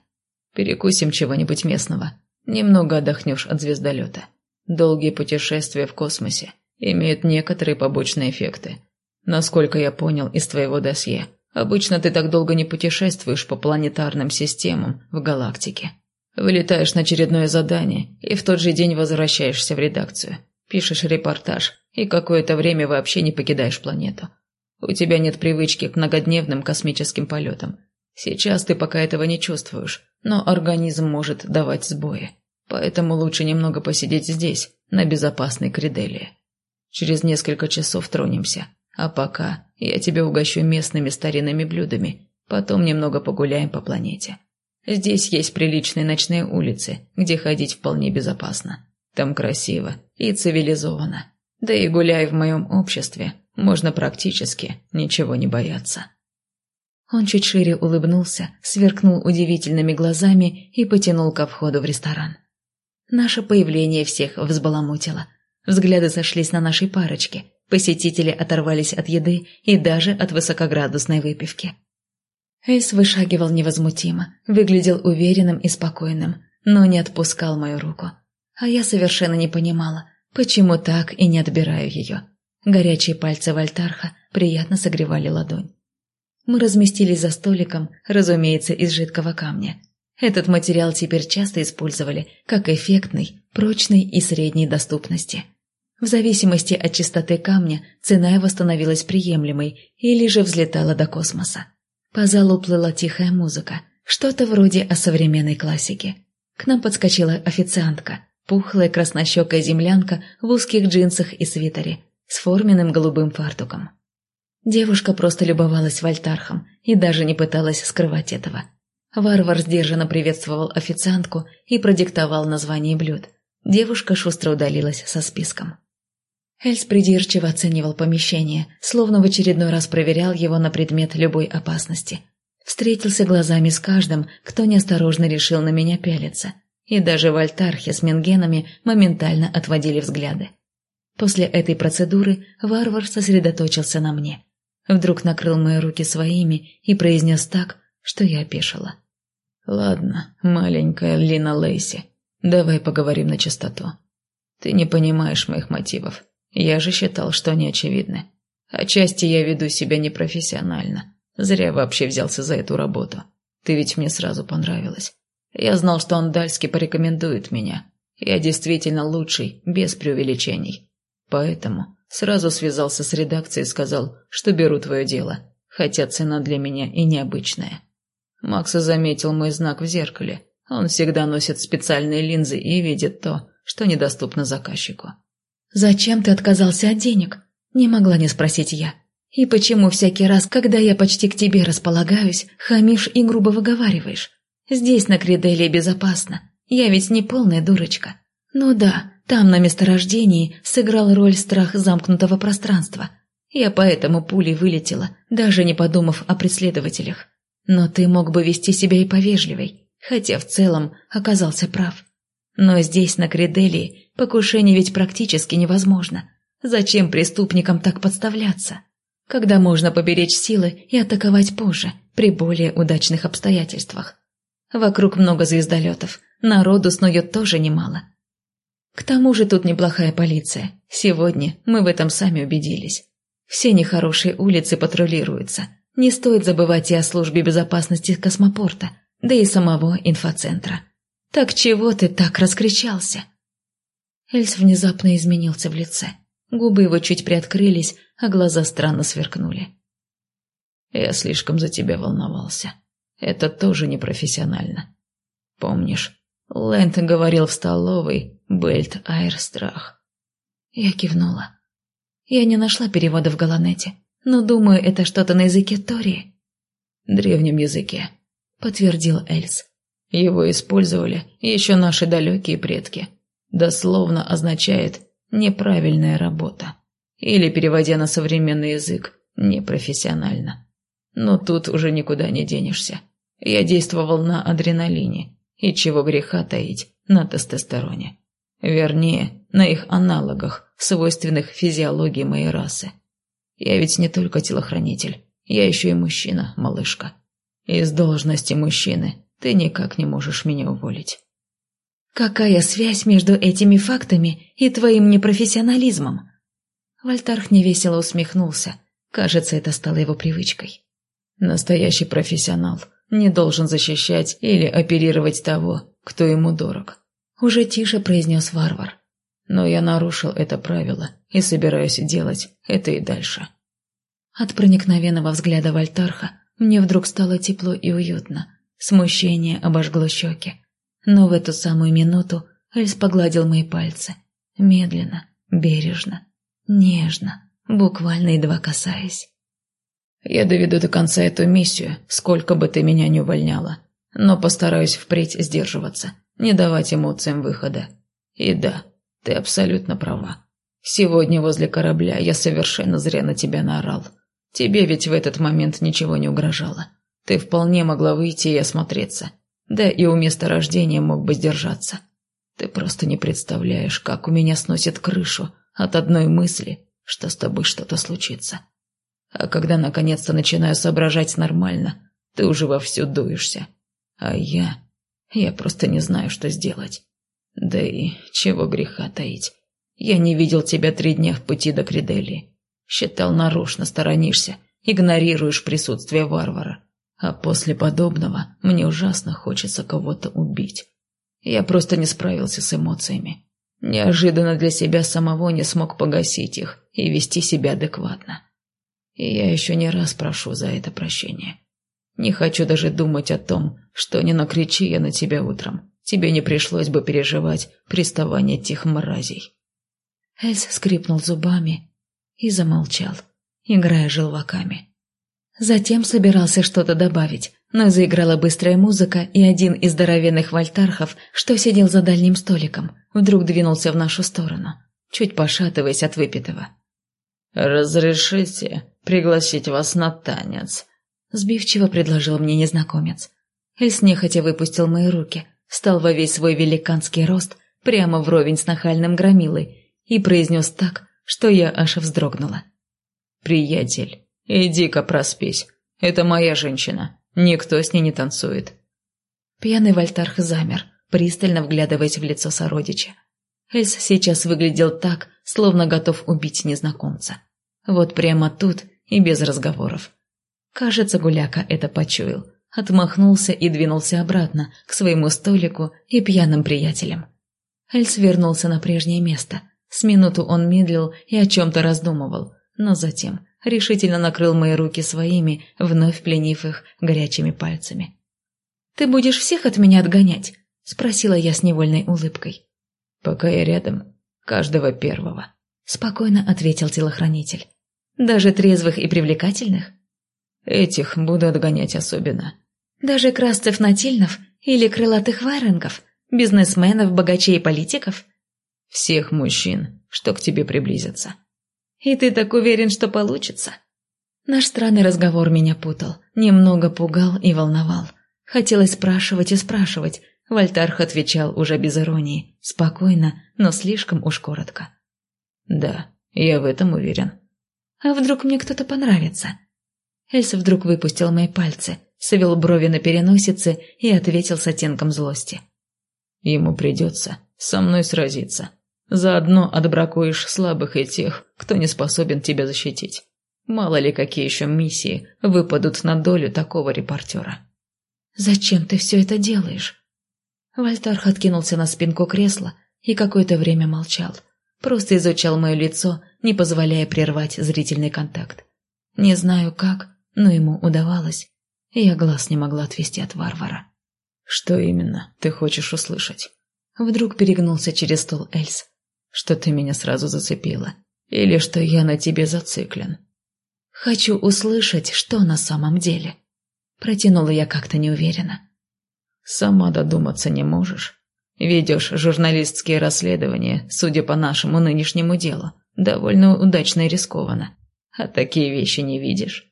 «Перекусим чего-нибудь местного. Немного отдохнешь от звездолета. Долгие путешествия в космосе имеют некоторые побочные эффекты. Насколько я понял из твоего досье, обычно ты так долго не путешествуешь по планетарным системам в галактике. Вылетаешь на очередное задание и в тот же день возвращаешься в редакцию. Пишешь репортаж и какое-то время вообще не покидаешь планету. У тебя нет привычки к многодневным космическим полетам, Сейчас ты пока этого не чувствуешь, но организм может давать сбои. Поэтому лучше немного посидеть здесь, на безопасной Криделии. Через несколько часов тронемся. А пока я тебя угощу местными старинными блюдами. Потом немного погуляем по планете. Здесь есть приличные ночные улицы, где ходить вполне безопасно. Там красиво и цивилизованно. Да и гуляя в моем обществе, можно практически ничего не бояться. Он чуть шире улыбнулся, сверкнул удивительными глазами и потянул ко входу в ресторан. Наше появление всех взбаламутило. Взгляды сошлись на нашей парочке. Посетители оторвались от еды и даже от высокоградусной выпивки. Эйс вышагивал невозмутимо, выглядел уверенным и спокойным, но не отпускал мою руку. А я совершенно не понимала, почему так и не отбираю ее. Горячие пальцы Вольтарха приятно согревали ладонь. Мы разместились за столиком, разумеется, из жидкого камня. Этот материал теперь часто использовали как эффектный, прочный и средней доступности. В зависимости от чистоты камня цена его становилась приемлемой или же взлетала до космоса. По залу плыла тихая музыка, что-то вроде о современной классике. К нам подскочила официантка, пухлая краснощекая землянка в узких джинсах и свитере, с форменным голубым фартуком. Девушка просто любовалась Вольтархом и даже не пыталась скрывать этого. Варвар сдержанно приветствовал официантку и продиктовал название блюд. Девушка шустро удалилась со списком. Эльс придирчиво оценивал помещение, словно в очередной раз проверял его на предмет любой опасности. Встретился глазами с каждым, кто неосторожно решил на меня пялиться. И даже Вольтархи с Менгенами моментально отводили взгляды. После этой процедуры варвар сосредоточился на мне. Вдруг накрыл мои руки своими и произнес так, что я опешила. «Ладно, маленькая Лина Лейси, давай поговорим на чистоту. Ты не понимаешь моих мотивов. Я же считал, что они очевидны. Отчасти я веду себя непрофессионально. Зря вообще взялся за эту работу. Ты ведь мне сразу понравилась. Я знал, что Андальский порекомендует меня. Я действительно лучший, без преувеличений. Поэтому Сразу связался с редакцией и сказал, что беру твое дело, хотя цена для меня и необычная. Макс заметил мой знак в зеркале. Он всегда носит специальные линзы и видит то, что недоступно заказчику. «Зачем ты отказался от денег?» Не могла не спросить я. «И почему всякий раз, когда я почти к тебе располагаюсь, хамишь и грубо выговариваешь? Здесь на Криделе безопасно. Я ведь не полная дурочка. Ну да, там, на месторождении, сыграл роль страх замкнутого пространства. Я поэтому пулей вылетела, даже не подумав о преследователях. Но ты мог бы вести себя и повежливей, хотя в целом оказался прав. Но здесь, на Кределии, покушение ведь практически невозможно. Зачем преступникам так подставляться? Когда можно поберечь силы и атаковать позже, при более удачных обстоятельствах. Вокруг много звездолетов, народу снует тоже немало. К тому же тут неплохая полиция. Сегодня мы в этом сами убедились. Все нехорошие улицы патрулируются. Не стоит забывать и о службе безопасности космопорта, да и самого инфоцентра. Так чего ты так раскричался? Эльс внезапно изменился в лице. Губы его чуть приоткрылись, а глаза странно сверкнули. «Я слишком за тебя волновался. Это тоже непрофессионально. Помнишь, Лэнд говорил в столовой «Бельт Айр Страх». Я кивнула. Я не нашла перевода в Галанете, но думаю, это что-то на языке Тори. Древнем языке, подтвердил Эльс. Его использовали еще наши далекие предки. Дословно означает «неправильная работа». Или, переводя на современный язык, «непрофессионально». Но тут уже никуда не денешься. Я действовал на адреналине, и чего греха таить, на тестостероне. Вернее, на их аналогах, свойственных физиологии моей расы. Я ведь не только телохранитель, я еще и мужчина, малышка. Из должности мужчины ты никак не можешь меня уволить. Какая связь между этими фактами и твоим непрофессионализмом? Вольтарх невесело усмехнулся. Кажется, это стало его привычкой. Настоящий профессионал не должен защищать или оперировать того, кто ему дорог. Уже тише произнес варвар. Но я нарушил это правило и собираюсь делать это и дальше. От проникновенного взгляда Вольтарха мне вдруг стало тепло и уютно. Смущение обожгло щеки. Но в эту самую минуту Эльс погладил мои пальцы. Медленно, бережно, нежно, буквально едва касаясь. «Я доведу до конца эту миссию, сколько бы ты меня не увольняла, но постараюсь впредь сдерживаться, не давать эмоциям выхода. И да, ты абсолютно права. Сегодня возле корабля я совершенно зря на тебя наорал. Тебе ведь в этот момент ничего не угрожало. Ты вполне могла выйти и осмотреться. Да и у месторождения мог бы сдержаться. Ты просто не представляешь, как у меня сносит крышу от одной мысли, что с тобой что-то случится. А когда наконец-то начинаю соображать нормально, ты уже вовсю дуешься. А я... я просто не знаю, что сделать. Да и чего греха таить. Я не видел тебя три дня в пути до Криделии. Считал, нарочно сторонишься, игнорируешь присутствие варвара. А после подобного мне ужасно хочется кого-то убить. Я просто не справился с эмоциями. Неожиданно для себя самого не смог погасить их и вести себя адекватно. И я еще не раз прошу за это прощения. Не хочу даже думать о том, что не накричи я на тебя утром. Тебе не пришлось бы переживать приставание тех мразей. Эльс скрипнул зубами и замолчал, играя желваками. Затем собирался что-то добавить, но заиграла быстрая музыка, и один из здоровенных вольтархов, что сидел за дальним столиком, вдруг двинулся в нашу сторону, чуть пошатываясь от выпитого. «Разрешите пригласить вас на танец?» Сбивчиво предложил мне незнакомец. Эльс нехотя выпустил мои руки, встал во весь свой великанский рост, прямо вровень с нахальным громилой, и произнес так, что я аж вздрогнула. «Приятель, иди-ка проспись. Это моя женщина. Никто с ней не танцует». Пьяный Вольтарх замер, пристально вглядываясь в лицо сородича. Эльс сейчас выглядел так, словно готов убить незнакомца. Вот прямо тут и без разговоров. Кажется, Гуляка это почуял, отмахнулся и двинулся обратно к своему столику и пьяным приятелям. Эльс вернулся на прежнее место, с минуту он медлил и о чем-то раздумывал, но затем решительно накрыл мои руки своими, вновь пленив их горячими пальцами. «Ты будешь всех от меня отгонять?» – спросила я с невольной улыбкой. «Пока я рядом, каждого первого», – спокойно ответил телохранитель. «Даже трезвых и привлекательных?» «Этих буду отгонять особенно». «Даже красцев-натильнов или крылатых вайренгов, бизнесменов, богачей и политиков?» всех мужчин, что к тебе приблизятся. И ты так уверен, что получится? Наш странный разговор меня путал, немного пугал и волновал. Хотелось спрашивать и спрашивать. Вольтарх отвечал уже без иронии, спокойно, но слишком уж коротко. «Да, я в этом уверен». «А вдруг мне кто-то понравится?» Эльса вдруг выпустил мои пальцы, свел брови на переносице и ответил с оттенком злости. «Ему придется со мной сразиться. Заодно отбракуешь слабых и тех, кто не способен тебя защитить. Мало ли какие еще миссии выпадут на долю такого репортера. «Зачем ты все это делаешь?» Вольтарх откинулся на спинку кресла и какое-то время молчал. Просто изучал мое лицо, не позволяя прервать зрительный контакт. Не знаю как, но ему удавалось. Я глаз не могла отвести от варвара. «Что именно ты хочешь услышать?» Вдруг перегнулся через стол Эльс. «Что ты меня сразу зацепила? Или что я на тебе зациклен?» «Хочу услышать, что на самом деле». Протянула я как-то неуверенно. «Сама додуматься не можешь. Ведешь журналистские расследования, судя по нашему нынешнему делу. Довольно удачно и рискованно. А такие вещи не видишь».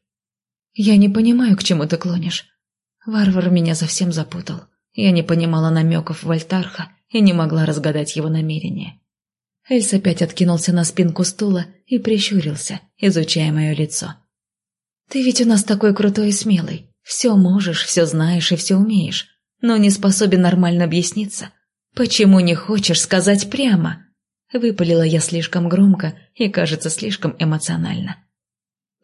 «Я не понимаю, к чему ты клонишь. Варвар меня совсем запутал. Я не понимала намеков Вольтарха и не могла разгадать его намерения. Эльс опять откинулся на спинку стула и прищурился, изучая мое лицо. «Ты ведь у нас такой крутой и смелый. Все можешь, все знаешь и все умеешь, но не способен нормально объясниться. Почему не хочешь сказать прямо?» Выпалила я слишком громко и, кажется, слишком эмоционально.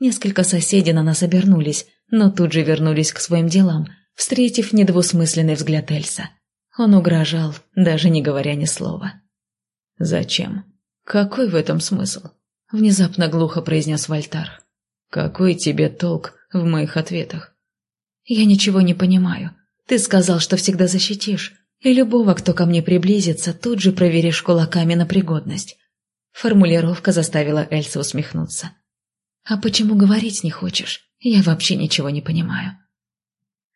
Несколько соседей на нас обернулись, но тут же вернулись к своим делам, встретив недвусмысленный взгляд Эльса. Он угрожал, даже не говоря ни слова. «Зачем? Какой в этом смысл?» — внезапно глухо произнес Вольтар. «Какой тебе толк в моих ответах?» «Я ничего не понимаю. Ты сказал, что всегда защитишь, и любого, кто ко мне приблизится, тут же проверишь кулаками на пригодность». Формулировка заставила Эльса усмехнуться. «А почему говорить не хочешь? Я вообще ничего не понимаю».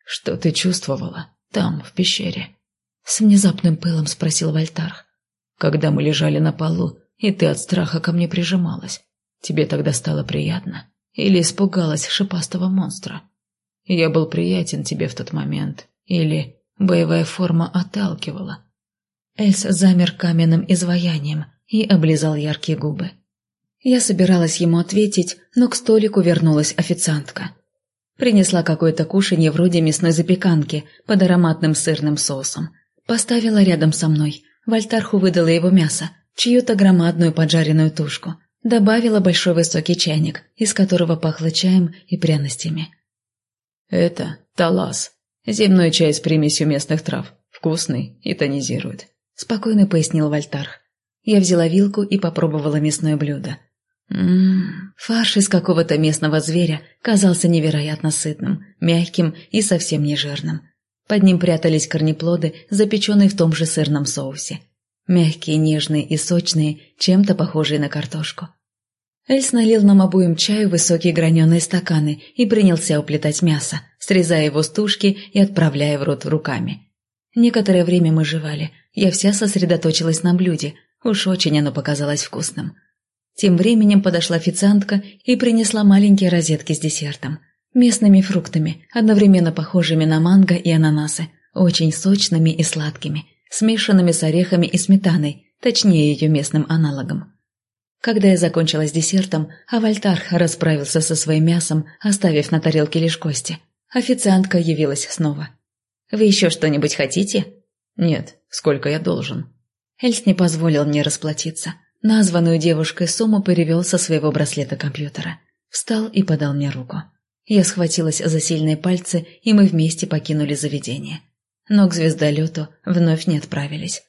«Что ты чувствовала там, в пещере?» С внезапным пылом спросил Вольтарх. «Когда мы лежали на полу, и ты от страха ко мне прижималась, тебе тогда стало приятно? Или испугалась шипастого монстра? Я был приятен тебе в тот момент, или боевая форма отталкивала?» Эльс замер каменным изваянием и облизал яркие губы. Я собиралась ему ответить, но к столику вернулась официантка. Принесла какое-то кушанье вроде мясной запеканки под ароматным сырным соусом. Поставила рядом со мной. Вольтарху выдала его мясо, чью-то громадную поджаренную тушку. Добавила большой высокий чайник, из которого пахло чаем и пряностями. «Это талас. Земной чай с примесью местных трав. Вкусный и тонизирует», — спокойно пояснил Вольтарх. Я взяла вилку и попробовала мясное блюдо. Ммм, фарш из какого-то местного зверя казался невероятно сытным, мягким и совсем не жирным. Под ним прятались корнеплоды, запеченные в том же сырном соусе. Мягкие, нежные и сочные, чем-то похожие на картошку. Эльс налил нам обоим чаю высокие граненые стаканы и принялся уплетать мясо, срезая его с тушки и отправляя в рот руками. Некоторое время мы жевали. Я вся сосредоточилась на блюде. Уж очень оно показалось вкусным. Тем временем подошла официантка и принесла маленькие розетки с десертом. Местными фруктами, одновременно похожими на манго и ананасы, очень сочными и сладкими, смешанными с орехами и сметаной, точнее ее местным аналогом. Когда я закончила с десертом, а Вольтарх расправился со своим мясом, оставив на тарелке лишь кости, официантка явилась снова. «Вы еще что-нибудь хотите?» «Нет, сколько я должен?» Эльс не позволил мне расплатиться. Названную девушкой сумму перевел со своего браслета компьютера. Встал и подал мне руку. Я схватилась за сильные пальцы, и мы вместе покинули заведение. Но к звездолету вновь не отправились.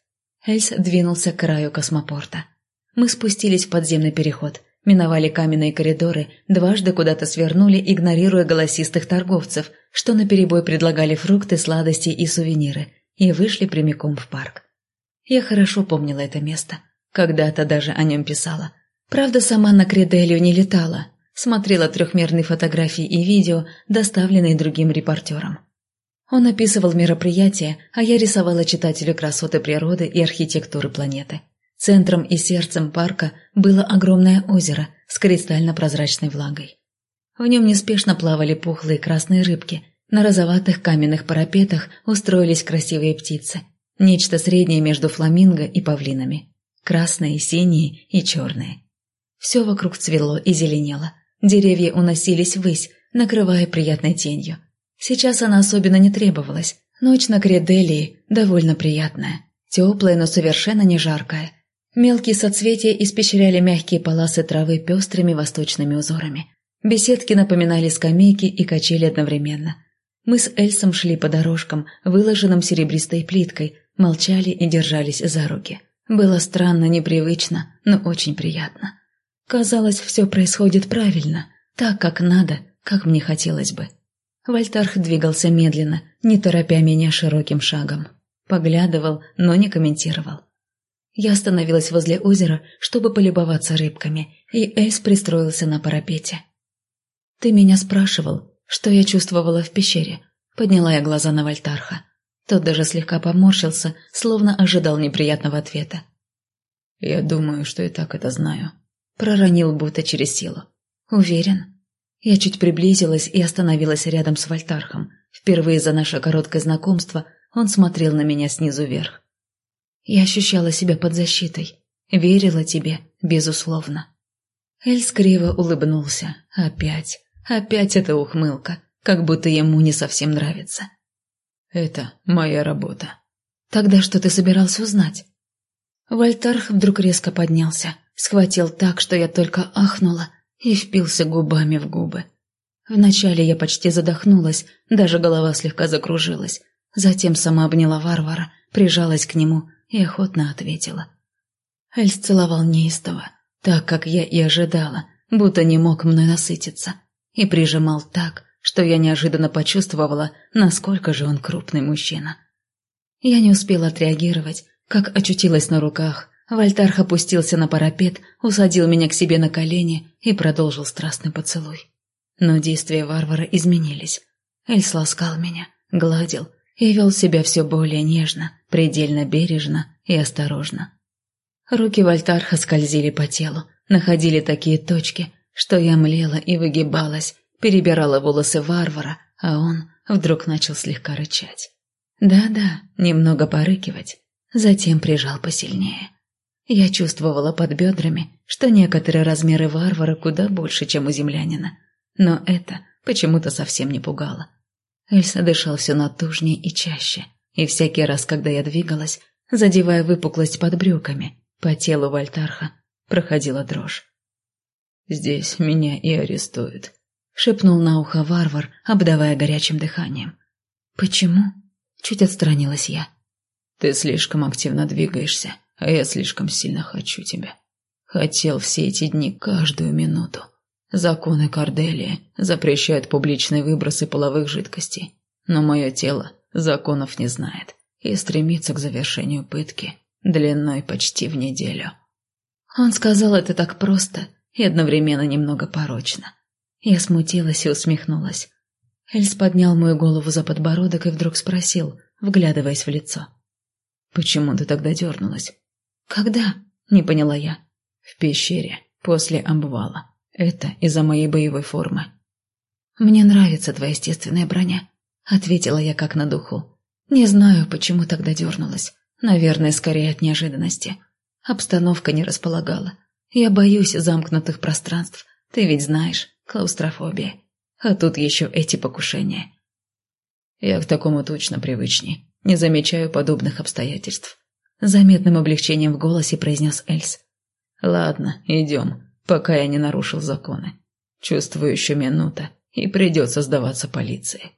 Эльс двинулся к краю космопорта. Мы спустились в подземный переход, миновали каменные коридоры, дважды куда-то свернули, игнорируя голосистых торговцев, что наперебой предлагали фрукты, сладости и сувениры, и вышли прямиком в парк. Я хорошо помнила это место – когда-то даже о нем писала. Правда, сама на Кределию не летала. Смотрела трехмерные фотографии и видео, доставленные другим репортером. Он описывал мероприятие, а я рисовала читателю красоты природы и архитектуры планеты. Центром и сердцем парка было огромное озеро с кристально-прозрачной влагой. В нем неспешно плавали пухлые красные рыбки. На розоватых каменных парапетах устроились красивые птицы. Нечто среднее между фламинго и павлинами красные, синие и черные. Все вокруг цвело и зеленело. Деревья уносились ввысь, накрывая приятной тенью. Сейчас она особенно не требовалась. Ночь на Кределии довольно приятная. Теплая, но совершенно не жаркая. Мелкие соцветия испещряли мягкие полосы травы пестрыми восточными узорами. Беседки напоминали скамейки и качели одновременно. Мы с Эльсом шли по дорожкам, выложенным серебристой плиткой, молчали и держались за руки. Было странно, непривычно, но очень приятно. Казалось, все происходит правильно, так, как надо, как мне хотелось бы. Вольтарх двигался медленно, не торопя меня широким шагом. Поглядывал, но не комментировал. Я остановилась возле озера, чтобы полюбоваться рыбками, и Эльс пристроился на парапете. «Ты меня спрашивал, что я чувствовала в пещере?» Подняла я глаза на Вольтарха. Тот даже слегка поморщился, словно ожидал неприятного ответа. «Я думаю, что и так это знаю», — проронил будто через силу. «Уверен?» Я чуть приблизилась и остановилась рядом с Вольтархом. Впервые за наше короткое знакомство он смотрел на меня снизу вверх. Я ощущала себя под защитой. Верила тебе, безусловно. Эль скриво улыбнулся. Опять, опять эта ухмылка, как будто ему не совсем нравится. Это моя работа. Тогда что ты собирался узнать? Вольтарх вдруг резко поднялся, схватил так, что я только ахнула и впился губами в губы. Вначале я почти задохнулась, даже голова слегка закружилась. Затем сама обняла варвара, прижалась к нему и охотно ответила. Эльс целовал неистово, так, как я и ожидала, будто не мог мной насытиться, и прижимал так, что я неожиданно почувствовала, насколько же он крупный мужчина. Я не успела отреагировать, как очутилась на руках. Вольтарх опустился на парапет, усадил меня к себе на колени и продолжил страстный поцелуй. Но действия варвара изменились. Эльс ласкал меня, гладил и вел себя все более нежно, предельно бережно и осторожно. Руки Вольтарха скользили по телу, находили такие точки, что я млела и выгибалась, перебирала волосы варвара, а он вдруг начал слегка рычать. Да-да, немного порыкивать, затем прижал посильнее. Я чувствовала под бедрами, что некоторые размеры варвара куда больше, чем у землянина, но это почему-то совсем не пугало. Эльса дышал все натужнее и чаще, и всякий раз, когда я двигалась, задевая выпуклость под брюками, по телу Вольтарха проходила дрожь. «Здесь меня и арестуют», — шепнул на ухо варвар, обдавая горячим дыханием. «Почему?» — чуть отстранилась я. «Ты слишком активно двигаешься, а я слишком сильно хочу тебя. Хотел все эти дни каждую минуту. Законы Корделии запрещают публичные выбросы половых жидкостей, но мое тело законов не знает и стремится к завершению пытки длиной почти в неделю». Он сказал это так просто и одновременно немного порочно. Я смутилась и усмехнулась. Эльс поднял мою голову за подбородок и вдруг спросил, вглядываясь в лицо. «Почему ты тогда дернулась?» «Когда?» — не поняла я. «В пещере, после обвала. Это из-за моей боевой формы». «Мне нравится твоя естественная броня», — ответила я как на духу. «Не знаю, почему тогда дернулась. Наверное, скорее от неожиданности. Обстановка не располагала. Я боюсь замкнутых пространств, ты ведь знаешь клаустрофобия. А тут еще эти покушения. Я к такому точно привычней. Не замечаю подобных обстоятельств. Заметным облегчением в голосе произнес Эльс. Ладно, идем, пока я не нарушил законы. Чувствую еще минута, и придется сдаваться полиции.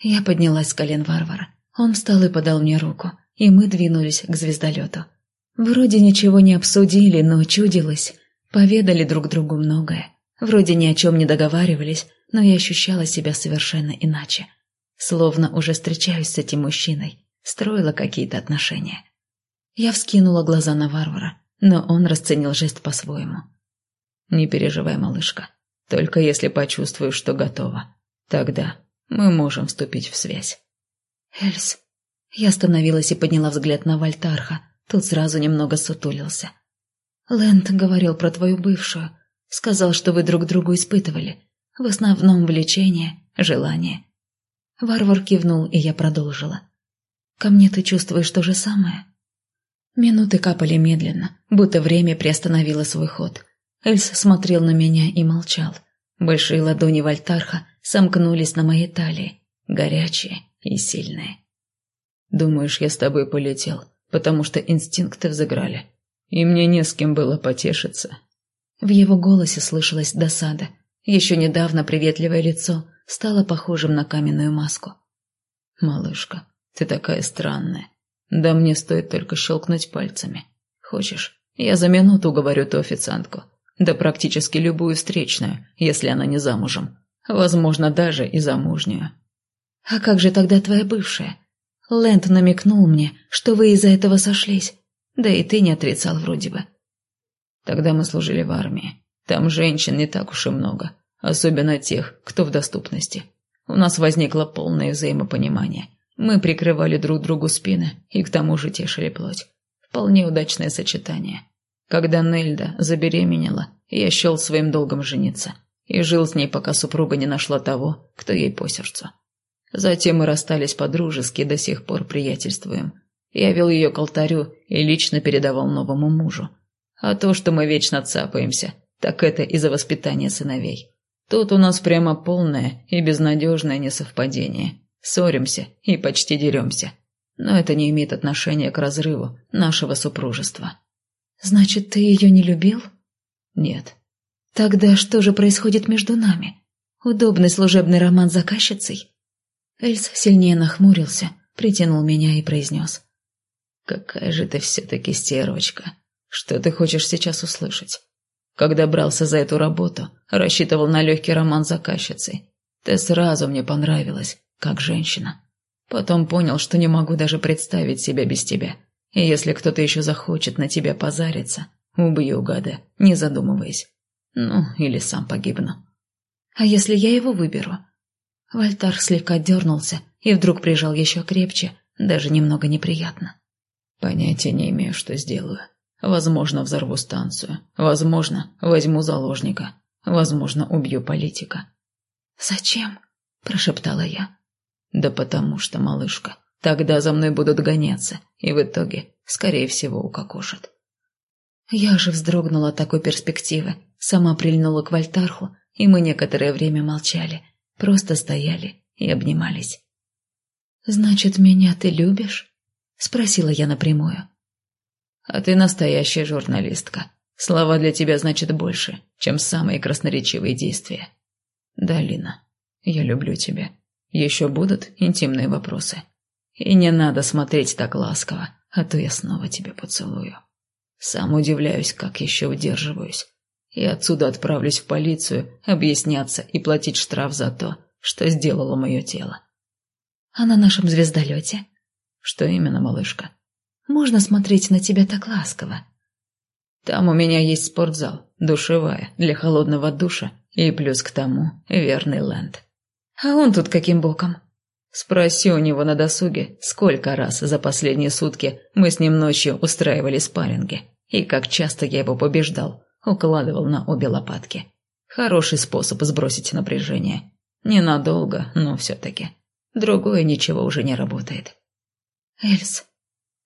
Я поднялась с колен варвара. Он встал и подал мне руку, и мы двинулись к звездолету. Вроде ничего не обсудили, но чудилось. Поведали друг другу многое. Вроде ни о чем не договаривались, но я ощущала себя совершенно иначе. Словно уже встречаюсь с этим мужчиной, строила какие-то отношения. Я вскинула глаза на варвара, но он расценил жест по-своему. «Не переживай, малышка. Только если почувствуешь, что готова. Тогда мы можем вступить в связь». «Эльс...» Я остановилась и подняла взгляд на Вальтарха. Тут сразу немного сутулился. «Лэнд говорил про твою бывшую. Сказал, что вы друг другу испытывали. В основном влечение, желание. Варвар кивнул, и я продолжила. «Ко мне ты чувствуешь то же самое?» Минуты капали медленно, будто время приостановило свой ход. Эльс смотрел на меня и молчал. Большие ладони Вальтарха сомкнулись на моей талии, горячие и сильные. «Думаешь, я с тобой полетел, потому что инстинкты взыграли, и мне не с кем было потешиться?» В его голосе слышалась досада. Еще недавно приветливое лицо стало похожим на каменную маску. «Малышка, ты такая странная. Да мне стоит только щелкнуть пальцами, Хочешь, я за минуту уговорю ту официантку. Да практически любую встречную, если она не замужем. Возможно, даже и замужнюю. А как же тогда твоя бывшая? Лэнд намекнул мне, что вы из-за этого сошлись. Да и ты не отрицал вроде бы. Тогда мы служили в армии. Там женщин не так уж и много, особенно тех, кто в доступности. У нас возникло полное взаимопонимание. Мы прикрывали друг другу спины и к тому же тешили плоть. Вполне удачное сочетание. Когда Нельда забеременела, я счел своим долгом жениться и жил с ней, пока супруга не нашла того, кто ей по сердцу. Затем мы расстались по-дружески до сих пор приятельствуем. Я вел ее к алтарю и лично передавал новому мужу. А то, что мы вечно цапаемся, так это из-за воспитания сыновей. Тут у нас прямо полное и безнадежное несовпадение. Ссоримся и почти деремся. Но это не имеет отношения к разрыву нашего супружества. Значит, ты ее не любил? Нет. Тогда что же происходит между нами? Удобный служебный роман с заказчицей? Эльс сильнее нахмурился, притянул меня и произнес. «Какая же ты все-таки стервочка! Что ты хочешь сейчас услышать? Когда брался за эту работу, рассчитывал на легкий роман с заказчицей. Ты сразу мне понравилась, как женщина. Потом понял, что не могу даже представить себя без тебя. И если кто-то еще захочет на тебя позариться, убью гада, не задумываясь. Ну, или сам погибну. А если я его выберу? Вольтар слегка дернулся и вдруг прижал еще крепче, даже немного неприятно. Понятия не имею, что сделаю. Возможно, взорву станцию. Возможно, возьму заложника. Возможно, убью политика. «Зачем?» – прошептала я. «Да потому что, малышка, тогда за мной будут гоняться, и в итоге, скорее всего, укокошат». Я же вздрогнула от такой перспективы, сама прильнула к Вольтарху, и мы некоторое время молчали, просто стояли и обнимались. «Значит, меня ты любишь?» – спросила я напрямую. «А ты настоящая журналистка. Слова для тебя значат больше, чем самые красноречивые действия. Да, Лина, я люблю тебя. Еще будут интимные вопросы. И не надо смотреть так ласково, а то я снова тебя поцелую. Сам удивляюсь, как еще удерживаюсь. И отсюда отправлюсь в полицию объясняться и платить штраф за то, что сделало мое тело. А на нашем звездолете? Что именно, малышка? Можно смотреть на тебя так ласково. Там у меня есть спортзал, душевая, для холодного душа и плюс к тому верный ленд. А он тут каким боком? Спроси у него на досуге, сколько раз за последние сутки мы с ним ночью устраивали спарринги, и как часто я его побеждал, укладывал на обе лопатки. Хороший способ сбросить напряжение. Ненадолго, но все-таки. Другое ничего уже не работает. Эльс,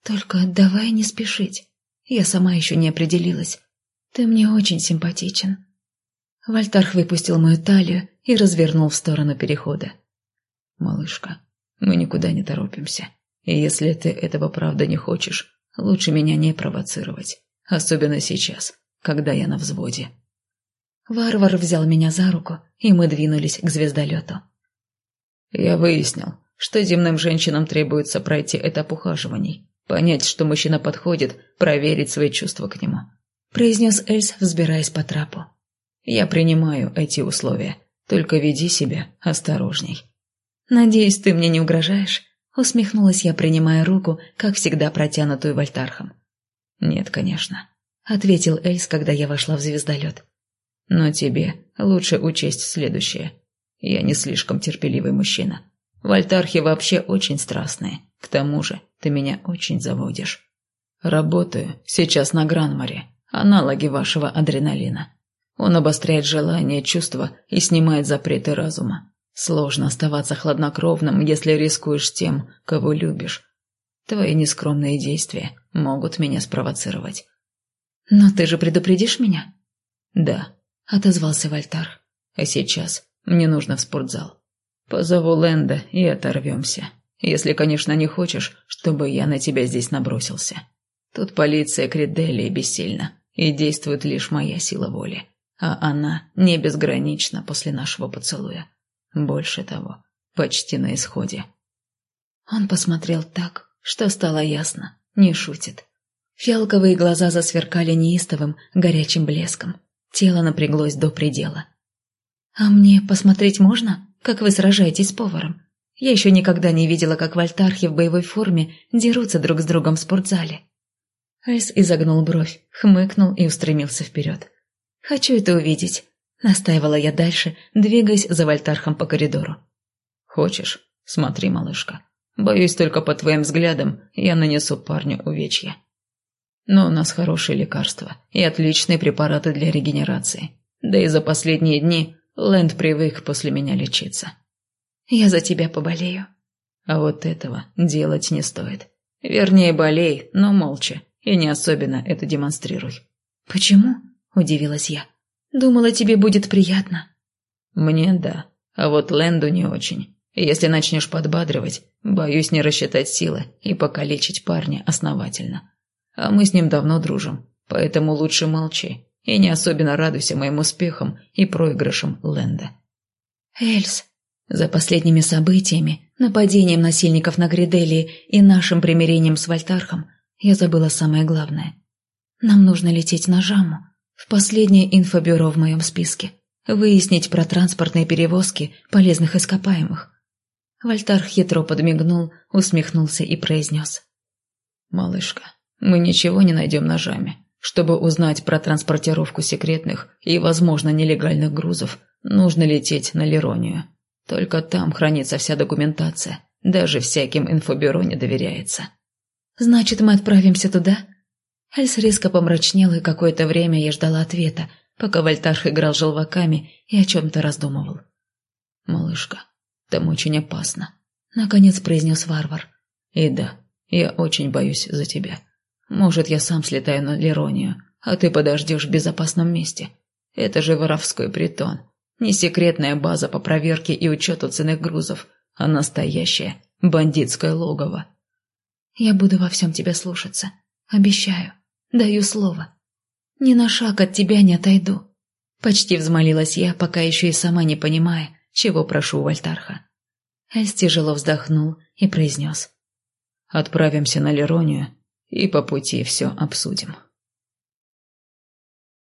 только давай не спешить. Я сама еще не определилась. Ты мне очень симпатичен. Вольтарх выпустил мою талию и развернул в сторону перехода. «Малышка, мы никуда не торопимся. И если ты этого правда не хочешь, лучше меня не провоцировать. Особенно сейчас, когда я на взводе». Варвар взял меня за руку, и мы двинулись к звездолету. «Я выяснил, что земным женщинам требуется пройти этап ухаживаний, понять, что мужчина подходит, проверить свои чувства к нему», — произнес Эльс, взбираясь по трапу. «Я принимаю эти условия, только веди себя осторожней». «Надеюсь, ты мне не угрожаешь?» — усмехнулась я, принимая руку, как всегда протянутую Вольтархом. «Нет, конечно», — ответил Эльс, когда я вошла в звездолет. «Но тебе лучше учесть следующее. Я не слишком терпеливый мужчина. Вольтархи вообще очень страстные. К тому же ты меня очень заводишь. Работаю сейчас на Гранморе, аналоги вашего адреналина. Он обостряет желания, чувства и снимает запреты разума. Сложно оставаться хладнокровным, если рискуешь тем, кого любишь. Твои нескромные действия могут меня спровоцировать. «Но ты же предупредишь меня?» «Да», — отозвался Вольтар. «А сейчас мне нужно в спортзал. Позову Лэнда и оторвемся. Если, конечно, не хочешь, чтобы я на тебя здесь набросился. Тут полиция Криделии бессильна, и действует лишь моя сила воли. А она не безгранична после нашего поцелуя. Больше того, почти на исходе. Он посмотрел так, что стало ясно, не шутит. Фиалковые глаза засверкали неистовым, горячим блеском. Тело напряглось до предела. «А мне посмотреть можно, как вы сражаетесь с поваром? Я еще никогда не видела, как вольтархи в боевой форме дерутся друг с другом в спортзале». Эльс изогнул бровь, хмыкнул и устремился вперед. «Хочу это увидеть», — настаивала я дальше, двигаясь за вольтархом по коридору. «Хочешь? Смотри, малышка. Боюсь, только по твоим взглядам я нанесу парню увечья. Но у нас хорошие лекарства и отличные препараты для регенерации. Да и за последние дни Лэнд привык после меня лечиться. Я за тебя поболею. А вот этого делать не стоит. Вернее, болей, но молча, и не особенно это демонстрируй. Почему? Удивилась я. Думала, тебе будет приятно. Мне да, а вот Лэнду не очень. Если начнешь подбадривать, боюсь не рассчитать силы и покалечить парня основательно. А мы с ним давно дружим, поэтому лучше молчи и не особенно радуйся моим успехам и проигрышам Лэнда. Эльс, за последними событиями, нападением насильников на Гриделии и нашим примирением с Вольтархом, я забыла самое главное. Нам нужно лететь на Жаму, в последнее инфобюро в моем списке, выяснить про транспортные перевозки полезных ископаемых. Вольтарх хитро подмигнул, усмехнулся и произнес. «Малышка, мы ничего не найдем ножами. Чтобы узнать про транспортировку секретных и, возможно, нелегальных грузов, нужно лететь на Леронию. Только там хранится вся документация. Даже всяким инфобюро не доверяется. «Значит, мы отправимся туда?» Альс резко помрачнел, и какое-то время я ждала ответа, пока Вольтарх играл желваками и о чем-то раздумывал. «Малышка, там очень опасно», — наконец произнес варвар. «И да, я очень боюсь за тебя». Может, я сам слетаю на Леронию, а ты подождешь в безопасном месте. Это же воровской притон. Не секретная база по проверке и учету ценных грузов, а настоящее бандитское логово. Я буду во всем тебя слушаться. Обещаю. Даю слово. Ни на шаг от тебя не отойду. Почти взмолилась я, пока еще и сама не понимая, чего прошу у Вольтарха. Эльс тяжело вздохнул и произнес. «Отправимся на Леронию и по пути все обсудим.